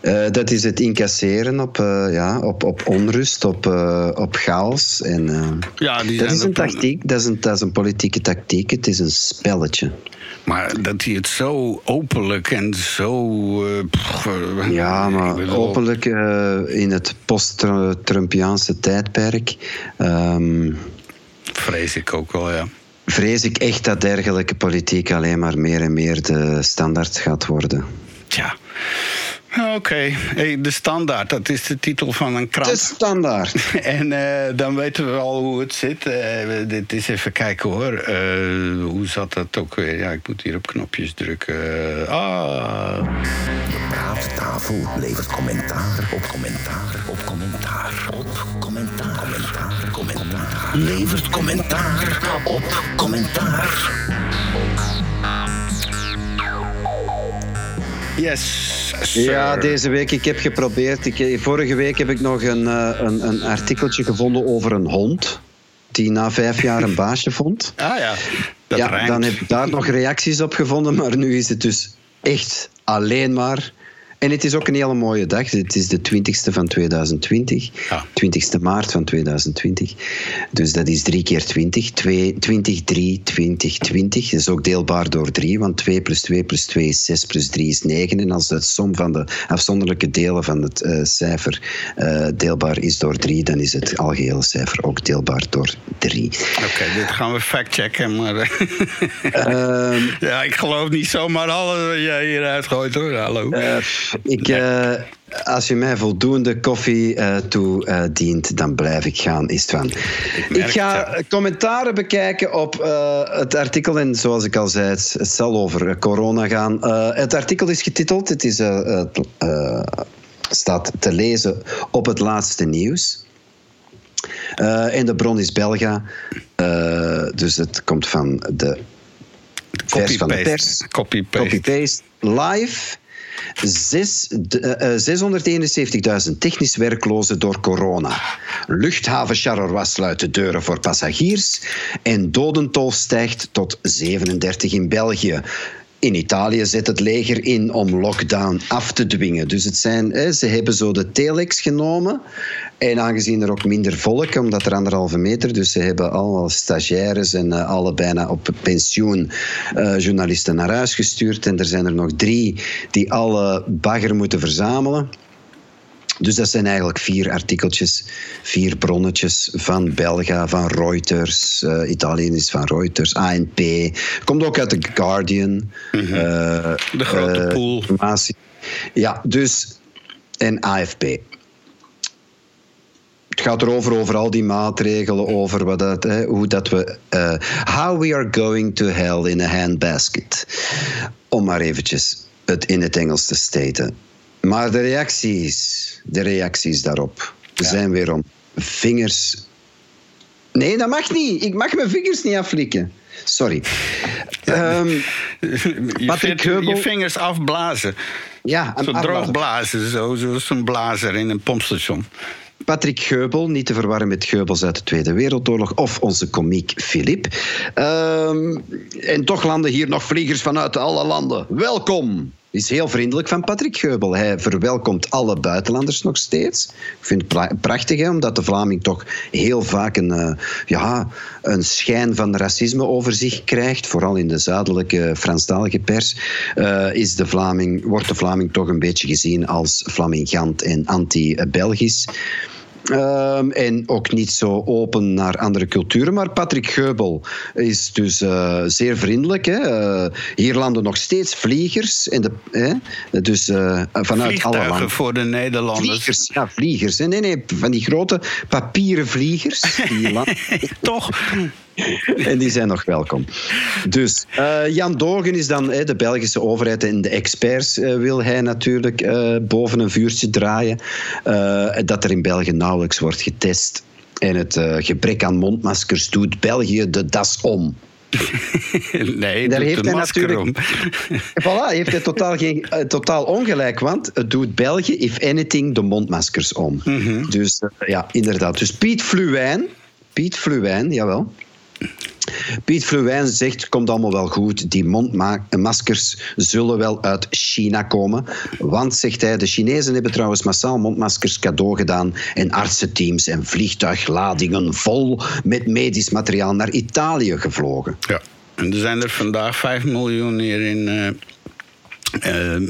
Eh, dat is het incasseren op, eh, ja, op, op onrust, op, eh, op chaos. En, Ja, die dat is een tactiek, dat is een, dat is een politieke tactiek. Het is een spelletje. Maar dat hij het zo openlijk en zo. pff, Ja, maar bedoel, openlijk in het post-Trumpiaanse tijdperk. ehm, Vrees ik ook wel, ja. vrees ik echt dat dergelijke politiek alleen maar meer en meer de standaard gaat worden. Tja. Oké, hey, de standaard, dat is de titel van een krant. De standaard. En eh, dan weten we al hoe het zit. Eh, dit is even kijken hoor. Eh, hoe zat dat ook weer? Ja, ik moet hier op knopjes drukken. ah. Praattafel levert commentaar op commentaar op commentaar op commentaar. Commentaar, commentaar. Levert commentaar op commentaar. Yes. sir. Ja, deze week, ik heb geprobeerd. Ik, vorige week heb ik nog een, eh, een, een artikeltje gevonden over een hond. die na vijf jaar een baasje vond. Ah ja, dat ja, dan heb ik daar nog reacties op gevonden, maar nu is het dus echt alleen maar. En het is ook een hele mooie dag. Het is de 20ste van 2020. Ja. 20ste maart van 2020. Dus dat is 3 keer 20. 2, 20, 3, 20, 20. Dat is ook deelbaar door 3, want 2 plus 2 plus 2 is 6 plus 3 is 9. En als de som van de afzonderlijke delen van het eh, cijfer eh, deelbaar is door 3, dan is het algehele cijfer ook deelbaar door 3. Oké, dit gaan we factchecken, maar... Ehm, ja, ik geloof niet zomaar alles wat jij hieruit gooit, hoor. Hallo. Eh, ik, eh, als je mij voldoende koffie eh toedient, dan blijf ik gaan, is het van. Ik, merk ga het, commentaren bekijken op eh, het artikel. En zoals ik al zei, het, het zal over corona gaan. Het artikel is getiteld, het is, staat te lezen op het laatste nieuws. En de bron is Belga. Dus het komt van de vers van de pers. Copy-paste. Copy-paste. Live. Zes- de- eh, eh, 671.000 technisch werklozen door corona. Luchthaven Charleroi sluit de deuren voor passagiers. En dodentol stijgt tot 37 in België. In Italië zet het leger in om lockdown af te dwingen. Dus het zijn, ze hebben zo de telex genomen. En aangezien er ook minder volk, omdat er anderhalve meter, dus ze hebben allemaal stagiaires en eh, alle bijna op pensioen eh, journalisten naar huis gestuurd. En er zijn er nog drie die alle bagger moeten verzamelen. Dus dat zijn eigenlijk vier artikeltjes, vier bronnetjes van Belga, van Reuters. eh Italië is van Reuters, ANP. Komt ook uit The Guardian. eh, De grote eh, pool. informatie. Ja, dus. En AFP. Het gaat erover, over al die maatregelen, over wat dat, hè, hoe dat we. how we are going to hell in a handbasket. Om maar eventjes het in het Engels te staten. Maar de reacties, de reacties daarop zijn weer om vingers. Nee, dat mag niet. Ik mag mijn vingers niet afflikken. Sorry. Ehm, Je, Patrick vindt- je Heubel- vingers afblazen. ja, een Zo afblazer. droog blazen, zo, zoals een blazer in een pompstation. Patrick Geubel, niet te verwarren met Geubels uit de Tweede Wereldoorlog, of onze komiek Filip. Ehm, en toch landen hier nog vliegers vanuit alle landen. Welkom! Is heel vriendelijk van Patrick Geubel. Hij verwelkomt alle buitenlanders nog steeds. Ik vind het pra- prachtig, hè, omdat de Vlaming toch heel vaak een, eh, ja, een schijn van racisme over zich krijgt. Vooral in de zuidelijke Franstalige pers eh, is de Vlaming, wordt de Vlaming toch een beetje gezien als flamingant en anti-Belgisch. Ehm, en ook niet zo open naar andere culturen. Maar Patrick Geubel is dus eh, zeer vriendelijk. Hè. Eh, hier landen nog steeds vliegers. En de, hè. Dus eh, vanuit alle landen. voor de Nederlanders. Vliegers, ja, vliegers. hè. Nee, nee, van die grote papieren vliegers. Die. Toch? En die zijn nog welkom. Dus eh, Jan Dogen is dan de Belgische overheid en de experts eh, wil hij natuurlijk eh, boven een vuurtje draaien. Dat er in België nauwelijks wordt getest. En het gebrek aan mondmaskers doet België de das om. Nee, Daar heeft hij masker natuurlijk- om. Voilà, heeft hij totaal, geen, totaal ongelijk, want het doet België, if anything, de mondmaskers om. Dus eh, ja, inderdaad. Dus Piet Fluwijn, Piet Fluwijn, jawel. Piet Fluwijn zegt, komt allemaal wel goed, die mondmaskers zullen wel uit China komen. Want, zegt hij, de Chinezen hebben trouwens massaal mondmaskers cadeau gedaan en artsenteams en vliegtuigladingen vol met medisch materiaal naar Italië gevlogen. Ja. En er zijn er vandaag 5 miljoen hier in, eh, eh,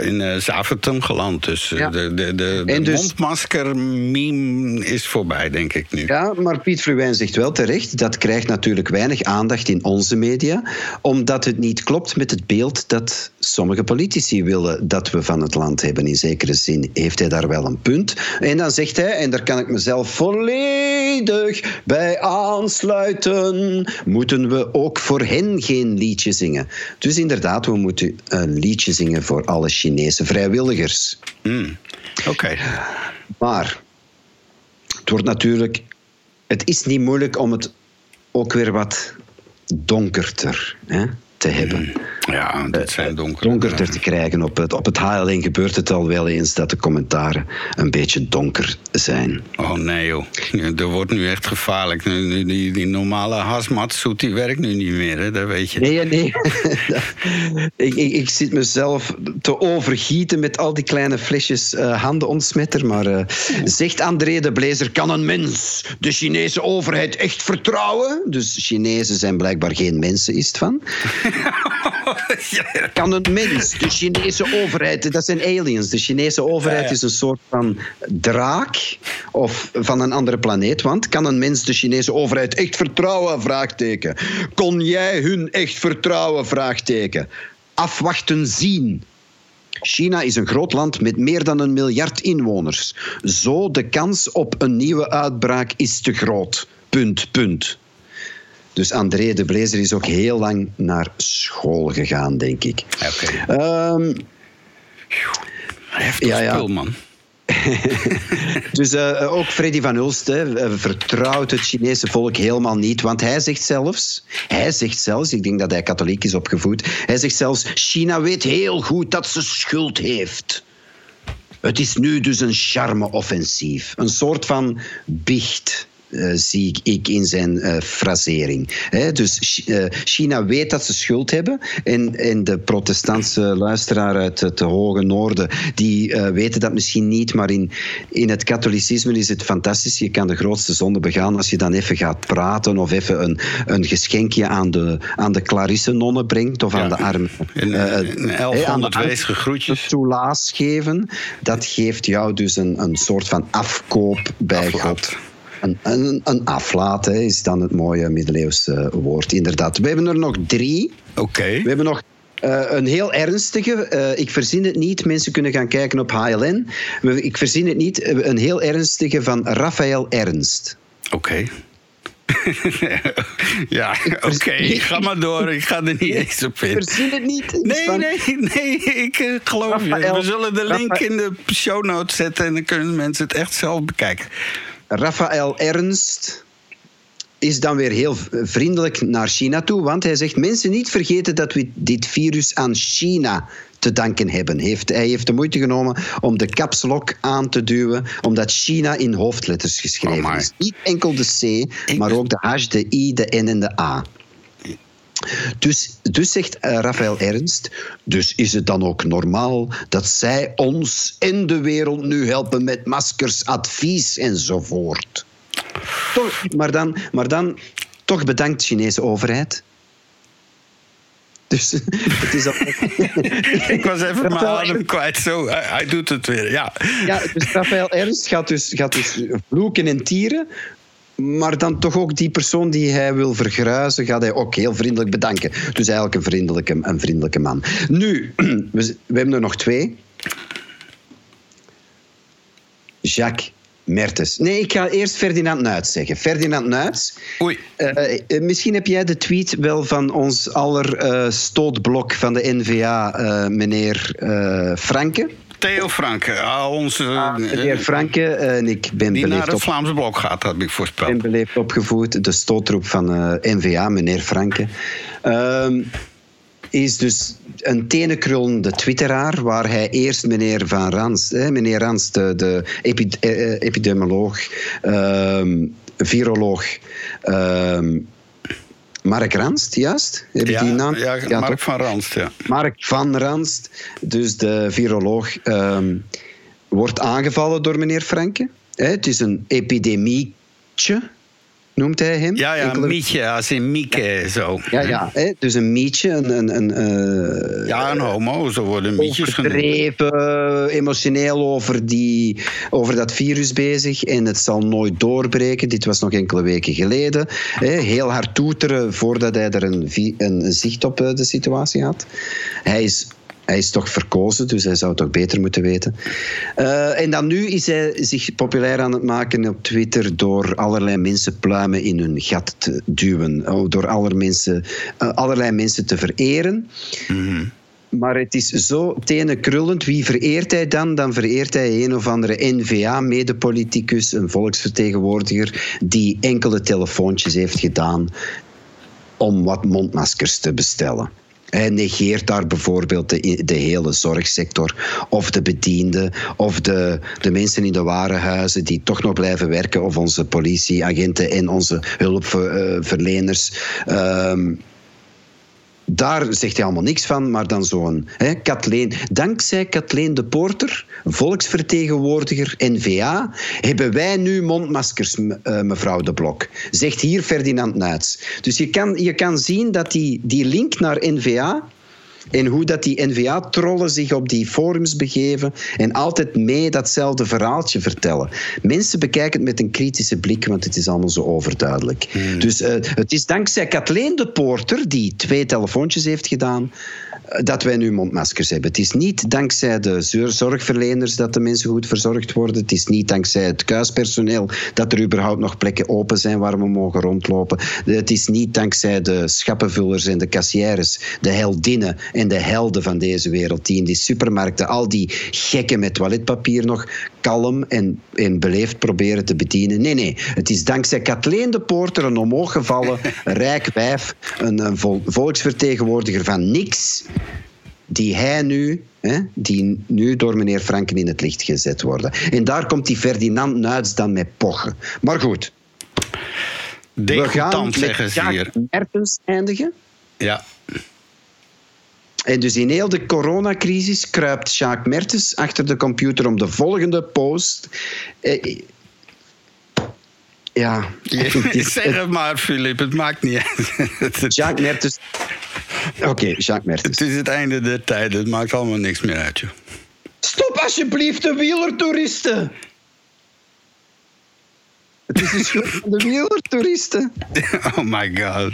in eh, Zaventem geland. Dus eh, Ja. de, de, de, dus- mondmasker-meme is voorbij, denk ik nu. Ja, maar Piet Fruwijn zegt wel terecht, dat krijgt natuurlijk weinig aandacht in onze media, omdat het niet klopt met het beeld dat sommige politici willen dat we van het land hebben. In zekere zin heeft hij daar wel een punt. En dan zegt hij, en daar kan ik mezelf volledig bij aansluiten, moeten we ook voor hen geen liedje zingen. Dus inderdaad, we moeten een liedje zingen voor alle Chinese vrijwilligers. Hmm. Oké. Maar het wordt natuurlijk. Het is niet moeilijk om het ook weer wat donkerder hè, te hebben. Ja, dat zijn donkere donkerder dagen. te krijgen. Op het, op het HLN gebeurt het al wel eens dat de commentaren een beetje donker zijn. Oh nee joh, dat wordt nu echt gevaarlijk. Nu- die, die normale hazmatsuit die werkt nu niet meer, hè? dat weet je. Nee, nee. ik, ik, ik zit mezelf te overgieten met al die kleine flesjes eh handenontsmetter. Maar eh, zegt André de Blazer, kan een mens de Chinese overheid echt vertrouwen? Dus Chinezen zijn blijkbaar geen mensen, is het van. Kan een mens de Chinese overheid, dat zijn aliens. De Chinese overheid ja. is een soort van draak of van een andere planeet. Want kan een mens de Chinese overheid echt vertrouwen? Vraagteken. Kon jij hun echt vertrouwen? Vraagteken. Afwachten zien. China is een groot land met meer dan een miljard inwoners. Zo de kans op een nieuwe uitbraak is te groot. Punt, punt. Dus André de Blazer is ook heel lang naar school gegaan, denk ik. Oké. Ehm, Heftig Ja, ja. spul, man. dus eh, ook Freddy van Hulst hè, eh, vertrouwt het Chinese volk helemaal niet. Want hij zegt zelfs, hij zegt zelfs, ik denk dat hij katholiek is opgevoed, hij zegt zelfs, China weet heel goed dat ze schuld heeft. Het is nu dus een charme-offensief. Een soort van biecht. Eh, zie ik, ik in zijn eh, frasering. Dus eh, China weet dat ze schuld hebben. En, en de protestantse luisteraar uit het hoge noorden, die weten dat misschien niet. Maar in, in het katholicisme is het fantastisch. Je kan de grootste zonde begaan als je dan even gaat praten of even een, een geschenkje aan de, aan de Clarisse-nonnen brengt of aan de armen. En, de 1100 armen weesige groetjes. soelaas geven, dat geeft jou dus een, een soort van afkoop bij Aflaat. God. Een, een, een aflaat hè, is dan het mooie middeleeuwse woord, inderdaad. We hebben er nog drie. Oké. We hebben nog eh, een heel ernstige, eh, ik verzin het niet, mensen kunnen gaan kijken op HLN. Ik verzin het niet, eh, een heel ernstige van Raphaël Ernst. Oké. ja, oké. Ga maar door. Ik ga er niet eens op in. Verzin het niet. Nee, van- nee, nee, ik geloof je. Raphaël- We zullen de link Raphaël- in de show notes zetten en dan kunnen mensen het echt zelf bekijken. Raphaël Ernst is dan weer heel vriendelijk naar China toe, want hij zegt mensen niet vergeten dat we dit virus aan China te danken hebben. Heeft, hij heeft de moeite genomen om de caps lock aan te duwen, omdat China in hoofdletters geschreven Oh is. Niet enkel de C, maar ook de H, de I, de N en de A. Dus, dus zegt eh, Raphaël Ernst, dus is het dan ook normaal dat zij ons en de wereld nu helpen met maskers, advies enzovoort. Toch, maar, dan, maar dan toch bedankt Chinese overheid. Dus het is al... Ik was even mijn adem kwijt. Zo, hij, hij doet het weer. Ja. Ja, dus Raphaël Ernst gaat dus, gaat dus vloeken en tieren. Maar dan toch ook die persoon die hij wil vergruizen, gaat hij ook heel vriendelijk bedanken. Dus eigenlijk een vriendelijke, een vriendelijke man. Nu, we, we hebben er nog twee. Jacques Mertens. Nee, ik ga eerst Ferdinand Nuits zeggen. Ferdinand Nuits. Oei. Eh, eh, misschien heb jij de tweet wel van ons aller eh, stootblok van de NVA, eh, meneer Franke. Theo Franke, ah, onze, eh, Meneer Franke, eh, en ik ben die naar beleefd, het op, Vlaamse blok gaat, had ik voorspeld. ben beleefd opgevoed. De stootroep van eh, NVA, meneer Franke. Ehm, is dus een tenenkrullende twitteraar, waar hij eerst meneer Van Rans, hè, meneer Rans, de, de epi- eh, eh, epidemioloog, ehm, viroloog, ehm, Mark Ranst, juist? Heb ik Ja, die naam? ja, Ja, Mark toch? van Ranst, ja. Mark van Ranst, dus de viroloog, ehm, wordt aangevallen door meneer Franke. Het is een epidemietje, noemt hij hem. Ja, ja, Enkele- Mietje, als in Mieke, zo. Ja, ja hè, dus een mietje, een... een, een eh, Ja, een homo, zo worden mietjes genoemd. emotioneel over, die, over dat virus bezig. En het zal nooit doorbreken. Dit was nog enkele weken geleden. Hè, heel hard toeteren voordat hij er een, een zicht op eh, de situatie had. Hij is hij is toch verkozen, dus hij zou het toch beter moeten weten. Eh, en dan nu is hij zich populair aan het maken op Twitter door allerlei mensen pluimen in hun gat te duwen. Oh, Door aller mensen, eh, allerlei mensen te vereren. Maar het is zo tenenkrullend. Wie vereert hij dan? Dan vereert hij een of andere N-VA-medepoliticus, een volksvertegenwoordiger, die enkele telefoontjes heeft gedaan om wat mondmaskers te bestellen. Hij negeert daar bijvoorbeeld de, hele zorgsector, of de bedienden, of de, de mensen in de warenhuizen die toch nog blijven werken, of onze politieagenten en onze hulpverleners. Ehm, daar zegt hij allemaal niks van, maar dan zo'n Kathleen. Dankzij Kathleen de Porter, volksvertegenwoordiger NVA, hebben wij nu mondmaskers, eh, mevrouw De Blok. Zegt hier Ferdinand Nuits. Dus je kan, je kan zien dat die, die link naar NVA en hoe dat die NVA-trollen zich op die forums begeven en altijd mee datzelfde verhaaltje vertellen. Mensen bekijken het met een kritische blik, want het is allemaal zo overduidelijk. Hmm. Dus uh, het is dankzij Kathleen de Porter, die twee telefoontjes heeft gedaan, dat wij nu mondmaskers hebben. Het is niet dankzij de zorgverleners dat de mensen goed verzorgd worden. Het is niet dankzij het kuispersoneel dat er überhaupt nog plekken open zijn waar we mogen rondlopen. Het is niet dankzij de schappenvullers en de kassières, de heldinnen en de helden van deze wereld, die in die supermarkten al die gekken met toiletpapier nog kalm en, en beleefd proberen te bedienen. Nee, nee. Het is dankzij Kathleen de Poorter, een omhooggevallen rijk wijf, een, een volksvertegenwoordiger van niks, die hij nu, hè, die nu door meneer Franken in het licht gezet worden. En daar komt die Ferdinand Nuits dan met pochen. Maar goed. We gaan met Jacques Mertens eindigen. Ja. En dus in heel de coronacrisis kruipt Jacques Mertens achter de computer om de volgende post. Eh, ja. zeg het maar, Filip, het maakt niet uit. Jacques Mertens. Oké, Jacques Mertens. Het is het einde der tijd, het maakt allemaal niks meer uit, joh. Stop alsjeblieft de wielertoeristen! Het is een schuld van de wielertoeristen. Oh my god.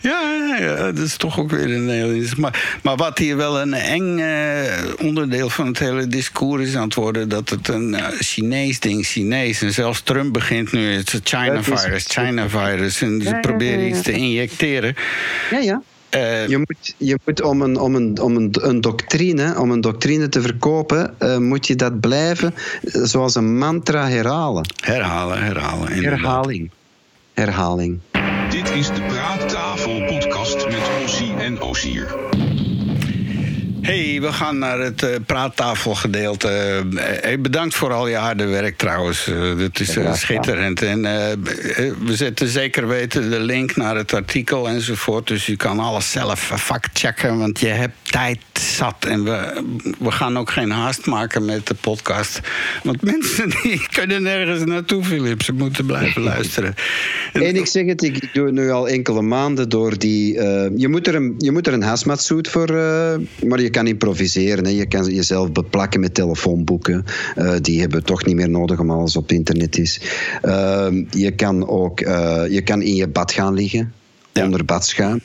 Ja, ja, dat is toch ook weer een heel... Maar, maar wat hier wel een eng uh, onderdeel van het hele discours is aan het worden... dat het een uh, Chinees ding, Chinees... en zelfs Trump begint nu, het China-virus, China-virus... en ze proberen iets te injecteren. Ja, ja. Uh, je moet, je moet om, een, om, een, om een, een doctrine, om een doctrine te verkopen, uh, moet je dat blijven zoals een mantra herhalen. Herhalen, herhalen. Inderdaad. Herhaling. Herhaling. Dit is de Praattafel met Ossie en Osier. Hey, we gaan naar het uh, praattafelgedeelte. Uh, bedankt voor al je harde werk trouwens. Uh, dat is schitterend. En we zetten zeker weten de link naar het artikel enzovoort. Dus u kan alles zelf factchecken, want je hebt tijd zat. En we, we gaan ook geen haast maken met de podcast. Want mensen die kunnen nergens naartoe, Philip. Ze moeten blijven luisteren. En, ik zeg het, ik doe het nu al enkele maanden door die... je, moet er een, je moet er een hazmat suit voor... maar je kan improviseren. Hè. Je kan jezelf beplakken met telefoonboeken. Uh, die hebben we toch niet meer nodig om alles op internet is. Uh, je kan ook uh, je kan in je bad gaan liggen. Ja. Onder badschuim.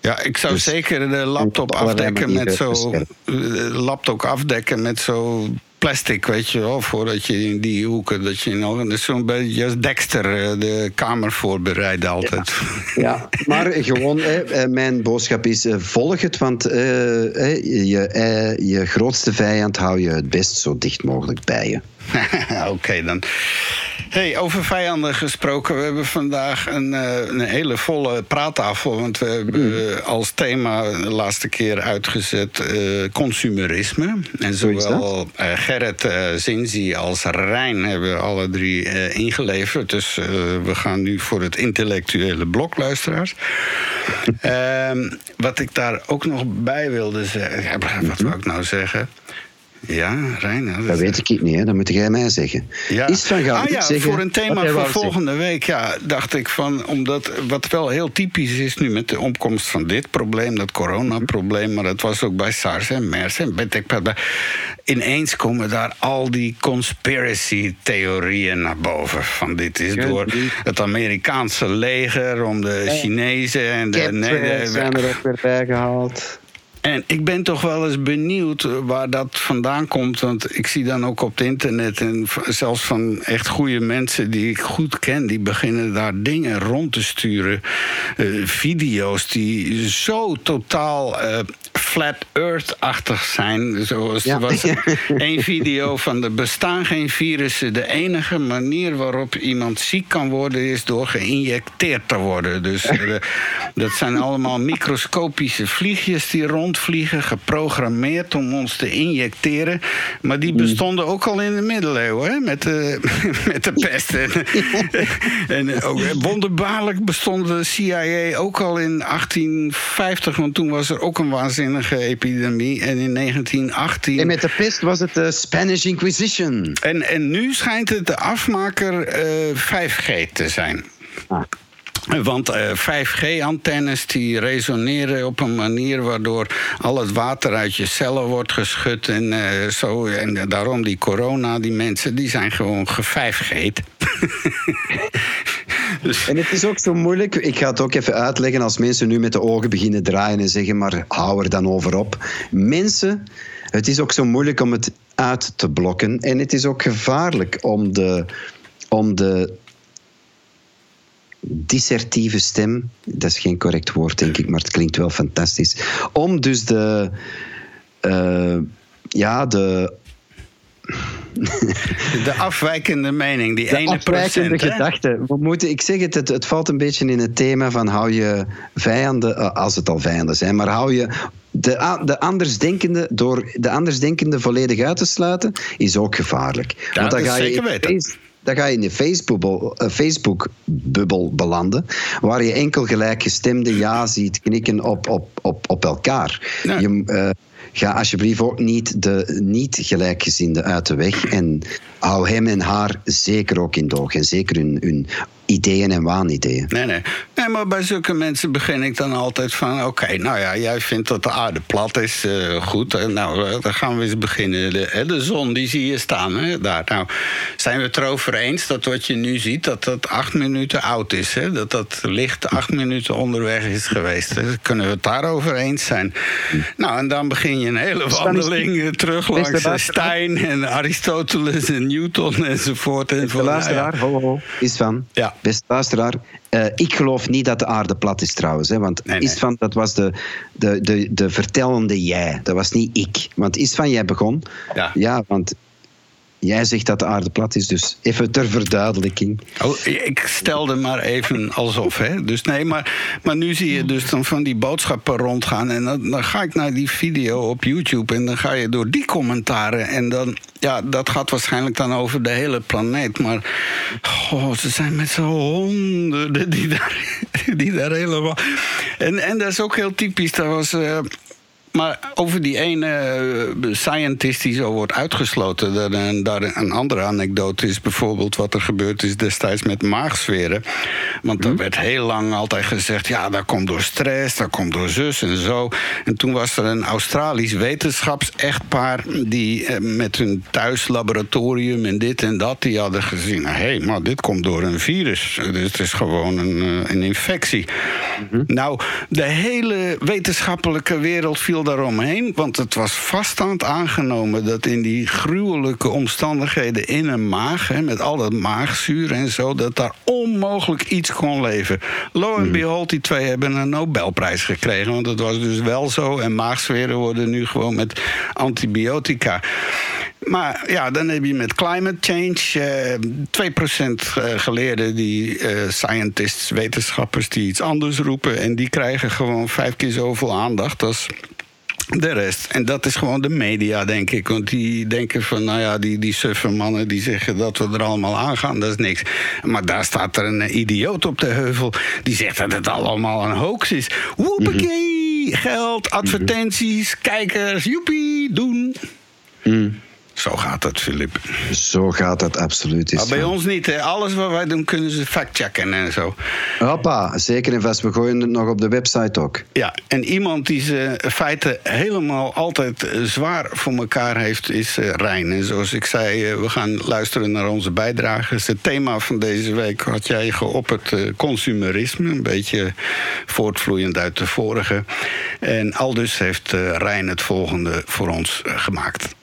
Ja, ik zou dus zeker de laptop afdekken met zo. laptop afdekken met zo plastic, weet je wel, voordat je in die hoeken, dat je nog, dus zo'n beetje als Dexter eh, de kamer voorbereidt altijd. Ja, maar gewoon, hè, mijn boodschap is, eh, volg het, want uh, je, je grootste vijand hou je het best zo dicht mogelijk bij je. Oké, dan. Hey, over vijanden gesproken. We hebben vandaag een, uh, een hele volle praattafel. Want we hebben mm. als thema de laatste keer uitgezet uh, consumerisme. En zowel uh, Gerrit Zinzi als Rijn hebben alle drie ingeleverd. Dus we gaan nu voor het intellectuele blok, luisteraars. Ehm, wat ik daar ook nog bij wilde zeggen. Wat wil ik nou zeggen? Ja, Rijn. Dat, weet ik niet, hè. dat moet jij mij zeggen. Ja. Iets van gaan ah, ja, zeggen, voor een thema voor volgende week ja, dacht ik van... omdat wat wel heel typisch is nu met de opkomst van dit probleem... dat coronaprobleem, maar dat was ook bij SARS en MERS en Ineens komen daar al die conspiracy-theorieën naar boven. Van dit is door het Amerikaanse leger... om de Chinezen en de... Nee, zijn er ook weer bijgehaald. En ik ben toch wel eens benieuwd waar dat vandaan komt. Want ik zie dan ook op het internet en zelfs van echt goede mensen die ik goed ken, die beginnen daar dingen rond te sturen. Uh, video's die zo totaal uh, flat earth-achtig zijn. Zoals Ja. was één video van er bestaan geen virussen. De enige manier waarop iemand ziek kan worden is door geïnjecteerd te worden. Dus eh, dat zijn allemaal microscopische vliegjes die rondvliegen, geprogrammeerd om ons te injecteren. Maar die bestonden ook al in de middeleeuwen, hè, met, de, met de pest. En, en ook wonderbaarlijk bestond de CIA ook al in 1850, want toen was er ook een waanzinnige epidemie. En in 1918. En met de pest was het de Spanish Inquisition. En, en nu schijnt het de afmaker eh, 5G te zijn. Want eh, 5G-antennes die resoneren op een manier waardoor al het water uit je cellen wordt geschud en eh, zo. En daarom die corona, die mensen, die zijn gewoon ge-5G'd. dus, En het is ook zo moeilijk. Ik ga het ook even uitleggen als mensen nu met de ogen beginnen draaien en zeggen, maar hou er dan over op. Mensen, het is ook zo moeilijk om het uit te blokken. En het is ook gevaarlijk om de, om de dissertieve stem, dat is geen correct woord denk ik, maar het klinkt wel fantastisch. Om dus de, eh, ja, de de afwijkende mening, die de ene afwijkende procent. gedachte. We moeten, ik zeg het, het, het valt een beetje in het thema van hou je vijanden, eh, als het al vijanden zijn, maar hou je de, andersdenkende, door de andersdenkende volledig uit te sluiten, is ook gevaarlijk. Ja, dat is zeker in weten. Dan ga je in de Facebook-bubbel eh, belanden, waar je enkel gelijkgestemde ja ziet knikken op, op, op, op elkaar. Ja. Je, eh, ga alsjeblieft ook niet de niet-gelijkgezinde uit de weg en hou hem en haar zeker ook in doog. En zeker hun, hun ideeën en waanideeën. Nee, nee. Nee, maar bij zulke mensen begin ik dan altijd van... oké, nou ja, jij vindt dat de aarde plat is. eh, goed, eh, nou, eh, dan gaan we eens beginnen. De, hè, de zon, die zie je staan, hè, daar. Nou, zijn we het erover eens dat wat je nu ziet... dat dat acht minuten oud is, hè? Dat dat licht acht minuten onderweg is geweest. hè? Dan kunnen we het daarover eens zijn. Nou, en dan begin je een hele wandeling terug langs. Stein... en Aristoteles en Newton enzovoort. En De van, nou ja. luisteraar, ho, ho, is van. Ja. Beste luisteraar, eh, ik geloof niet dat de aarde plat is trouwens. Hè, want Nee, nee. Istvan, dat was de, de, de, de vertellende jij. Dat was niet ik. Want Istvan, jij begon. Ja. want jij zegt dat de aarde plat is. Dus even ter verduidelijking. Oh, ik stelde maar even alsof, hè. Dus nee, maar, maar nu zie je dus dan van die boodschappen rondgaan... en dan, dan ga ik naar die video op YouTube... en dan ga je door die commentaren... en dan, ja, dat gaat waarschijnlijk dan over de hele planeet... maar, oh, ze zijn met z'n honderden die daar, die daar helemaal... En, en dat is ook heel typisch, dat was... eh, maar over die ene eh, scientist die zo wordt uitgesloten, een- daar een andere anekdote is bijvoorbeeld wat er gebeurd is destijds met maagzweren. Want er werd heel lang altijd gezegd, ja, dat komt door stress, dat komt door zus en zo. En toen was er een Australisch wetenschapsechtpaar die eh, met hun thuislaboratorium en dit en dat, die hadden gezien, hé, hey, maar dit komt door een virus. Dus het is gewoon een, eh, een infectie. Nou, de hele wetenschappelijke wereld viel daaromheen. Want het was vaststaand aangenomen dat in die gruwelijke omstandigheden in een maag, hè, met al dat maagzuur en zo, dat daar onmogelijk iets kon leven. Lo en behold, die twee hebben een Nobelprijs gekregen. Want het was dus wel zo. En maagzweren worden nu gewoon met antibiotica. Maar ja, dan heb je met climate change eh 2% eh, geleerden, die eh, scientists, wetenschappers die iets anders roepen. En die krijgen gewoon vijf keer zoveel aandacht als de rest. En dat is gewoon de media, denk ik. Want die denken van, nou ja, die, die suffe mannen die zeggen dat we er allemaal aan gaan, dat is niks. Maar daar staat er een idioot op de heuvel die zegt dat het allemaal een hoax is. Woepakee, geld, advertenties, kijkers, joepie, doen. Zo gaat het, Filip. Zo gaat dat absoluut. Maar bij ons niet, hè. Alles wat wij doen kunnen ze factchecken en zo. Hoppa, zeker en vast. We gooien het nog op de website ook. Ja, en iemand die ze feiten helemaal altijd eh, zwaar voor elkaar heeft, is eh, Rijn. En zoals ik zei, eh, we gaan luisteren naar onze bijdragers. Het thema van deze week had jij geopperd, consumerisme. Een beetje voortvloeiend uit de vorige. En aldus heeft Rijn het volgende voor ons gemaakt.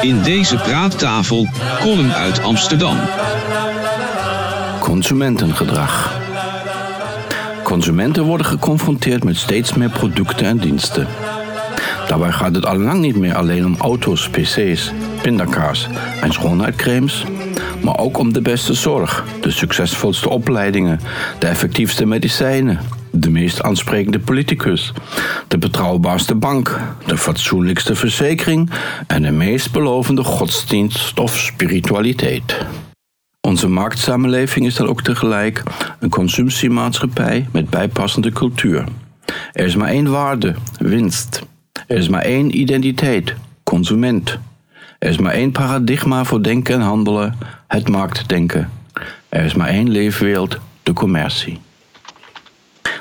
In deze praattafel, column uit Amsterdam. Consumentengedrag. Consumenten worden geconfronteerd met steeds meer producten en diensten. Daarbij gaat het al lang niet meer alleen om auto's, pc's, pindakaas en schoonheidscremes, maar ook om de beste zorg, de succesvolste opleidingen, de effectiefste medicijnen, de meest aansprekende politicus, de betrouwbaarste bank, de fatsoenlijkste verzekering en de meest belovende godsdienst of spiritualiteit. Onze marktsamenleving is dan ook tegelijk een consumptiemaatschappij met bijpassende cultuur. Er is maar één waarde, winst. Er is maar één identiteit, consument. Er is maar één paradigma voor denken en handelen, het marktdenken. Er is maar één leefwereld, de commercie.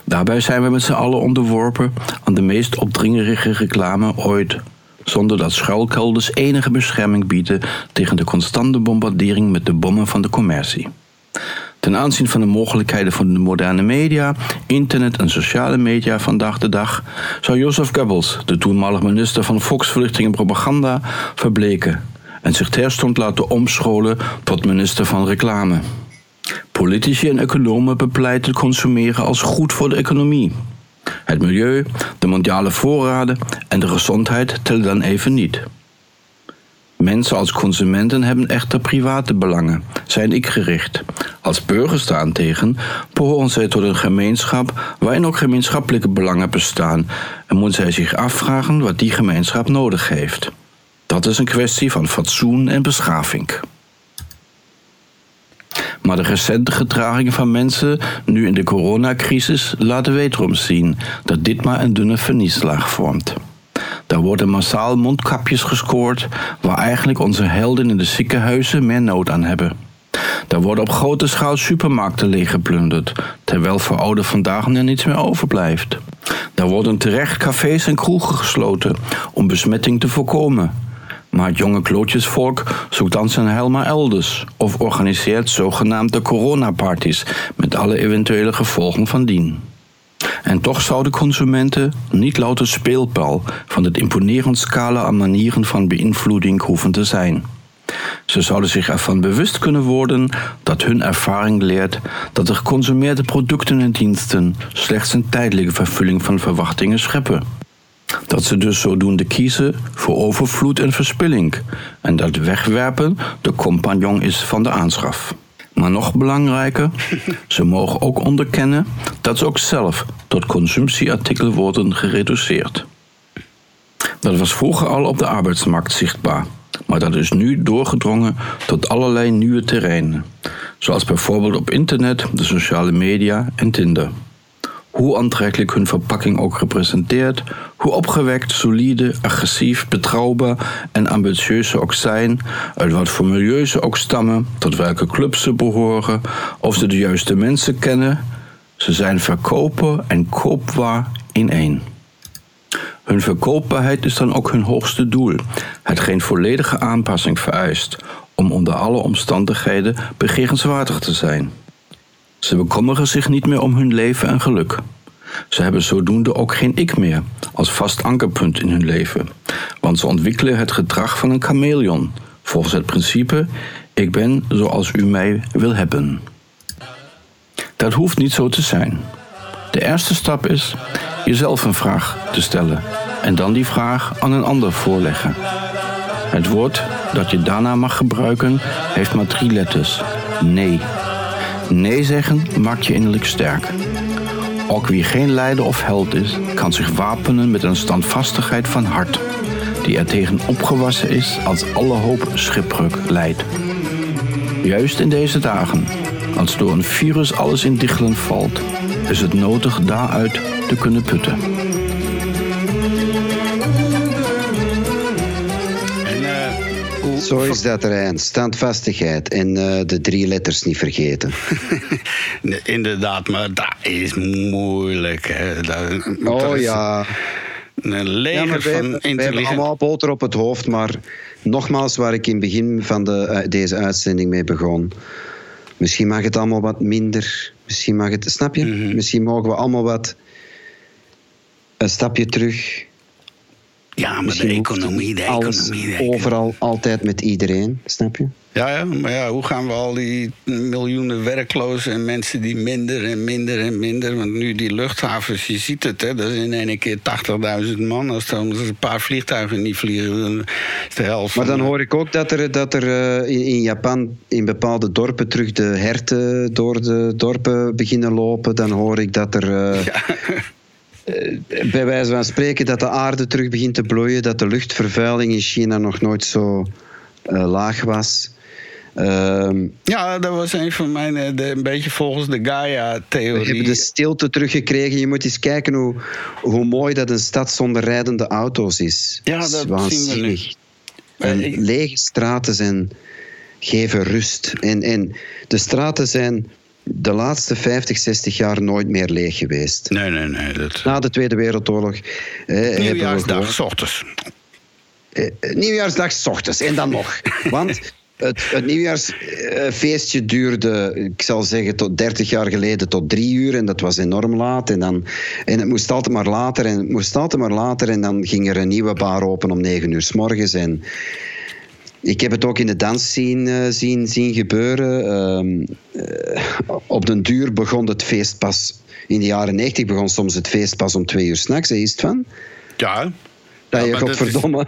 Daarbij zijn we met z'n allen onderworpen aan de meest opdringerige reclame ooit, zonder dat schuilkelders enige bescherming bieden tegen de constante bombardering met de bommen van de commercie. Ten aanzien van de mogelijkheden van de moderne media, internet en sociale media vandaag de dag, zou Joseph Goebbels, de toenmalig minister van Volksverlichting en Propaganda, verbleken en zich terstond laten omscholen tot minister van Reclame. Politici en economen bepleiten consumeren als goed voor de economie. Het milieu, de mondiale voorraden en de gezondheid tellen dan even niet. Mensen als consumenten hebben echter private belangen, zijn ik-gericht. Als burgers daarentegen behoren zij tot een gemeenschap waarin ook gemeenschappelijke belangen bestaan en moeten zij zich afvragen wat die gemeenschap nodig heeft. Dat is een kwestie van fatsoen en beschaving. Maar de recente gedragingen van mensen, nu in de coronacrisis, laten wederom zien dat dit maar een dunne vernieslaag vormt. Daar worden massaal mondkapjes gescoord, waar eigenlijk onze helden in de ziekenhuizen meer nood aan hebben. Daar worden op grote schaal supermarkten leeggeplunderd, terwijl voor oude vandaag er niets meer overblijft. Daar worden terecht cafés en kroegen gesloten om besmetting te voorkomen. Maar het jonge klootjesvolk zoekt dan zijn heil elders of organiseert zogenaamde coronaparties met alle eventuele gevolgen van dien. En toch zouden consumenten niet louter speelpel van het imponerend scala aan manieren van beïnvloeding hoeven te zijn. Ze zouden zich ervan bewust kunnen worden dat hun ervaring leert dat de geconsumeerde producten en diensten slechts een tijdelijke vervulling van verwachtingen scheppen. Dat ze dus zodoende kiezen voor overvloed en verspilling en dat wegwerpen de compagnon is van de aanschaf. Maar nog belangrijker, ze mogen ook onderkennen dat ze ook zelf tot consumptieartikel worden gereduceerd. Dat was vroeger al op de arbeidsmarkt zichtbaar, maar dat is nu doorgedrongen tot allerlei nieuwe terreinen, zoals bijvoorbeeld op internet, de sociale media en Tinder. Hoe aantrekkelijk hun verpakking ook representeert, hoe opgewekt, solide, agressief, betrouwbaar en ambitieus ze ook zijn, uit wat voor milieu ze ook stammen, tot welke club ze behoren, of ze de juiste mensen kennen, ze zijn verkoper en koopwaar in één. Hun verkoopbaarheid is dan ook hun hoogste doel, hetgeen volledige aanpassing vereist om onder alle omstandigheden begerenswaardig te zijn. Ze bekommeren zich niet meer om hun leven en geluk. Ze hebben zodoende ook geen ik meer als vast ankerpunt in hun leven, want ze ontwikkelen het gedrag van een chameleon, volgens het principe: ik ben zoals u mij wil hebben. Dat hoeft niet zo te zijn. De eerste stap is jezelf een vraag te stellen en dan die vraag aan een ander voorleggen. Het woord dat je daarna mag gebruiken heeft maar drie letters: nee. Nee zeggen maakt je innerlijk sterk. Ook wie geen leider of held is, kan zich wapenen met een standvastigheid van hart, die er tegen opgewassen is als alle hoop schipbreuk leidt. Juist in deze dagen, als door een virus alles in dichtelen valt, is het nodig daaruit te kunnen putten. Zo is dat, Rijn. Standvastigheid en uh, de drie letters niet vergeten. Nee, Inderdaad, maar dat is moeilijk. Hè. Dat, Oh is ja. Een leger Ja, wij, van wij hebben intelligent... allemaal boter op het hoofd, maar nogmaals waar ik in het begin van de, eh, deze uitzending mee begon. Misschien mag het allemaal wat minder. Misschien mag het, snap je? Mhm. Misschien mogen we allemaal wat een stapje terug. Ja, maar Misschien de economie, de alles economie. de economie. Overal, altijd met iedereen, snap je? Ja, ja, maar ja, hoe gaan we al die miljoenen werklozen en mensen die minder en minder en minder... want nu die luchthavens, je ziet het, hè, dat is in één keer 80.000 man. Als er een paar vliegtuigen niet vliegen, dan is de helft Maar dan hoor ik ook dat er, dat er eh, in, Japan in bepaalde dorpen terug de herten door de dorpen beginnen lopen. Dan hoor ik dat er... eh, bij wijze van spreken dat de aarde terug begint te bloeien, dat de luchtvervuiling in China nog nooit zo eh, laag was. Ehm, Ja, dat was een van mijn, eh, de, een beetje volgens de we Gaia-theorie. hebben de stilte teruggekregen. Je moet eens kijken hoe, hoe mooi dat een stad zonder rijdende auto's is. Ja, is dat zien we waanzinnig. nu. En ik- lege straten zijn, geven rust. En, en de straten zijn de laatste 50, 60 jaar nooit meer leeg geweest. Nee, nee, nee. Dat... Na de Tweede Wereldoorlog eh, hebben we Nieuwjaarsdag, s ochtends. eh, eh, nieuwjaarsdag 's ochtends. En dan nog. Want het, het nieuwjaarsfeestje duurde, ik zal zeggen, tot 30 jaar geleden tot drie uur. En dat was enorm laat. En, dan, en het moest altijd maar later. En het moest altijd maar later. En dan ging er een nieuwe bar open om 9 uur s morgens. En ik heb het ook in de dans zien, eh, zien, zien gebeuren. Ehm, eh, op den duur begon het feest pas. In de jaren 90 begon soms het feest pas om twee uur s'nachts. Is het van? Ja. Dat Ja, je, dat is- godverdomme.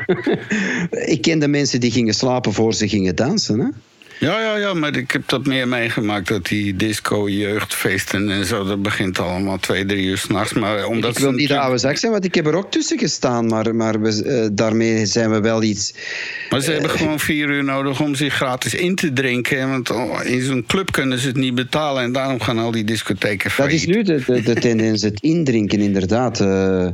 ik kende mensen die gingen slapen voor ze gingen dansen. Hè? Ja, ja, ja, maar ik heb dat meer meegemaakt. Dat die disco, jeugdfeesten en zo, dat begint allemaal twee, drie uur s'nachts. Maar omdat ik wil niet de oude zak zijn, want ik heb er ook tussen gestaan. Maar, maar we, eh, daarmee zijn we wel iets... Maar ze Eh, hebben gewoon vier uur nodig om zich gratis in te drinken. Want oh, in zo'n club kunnen ze het niet betalen. En daarom gaan al die discotheken Dat is failliet. nu de, de, de tendens, het indrinken inderdaad. Eh,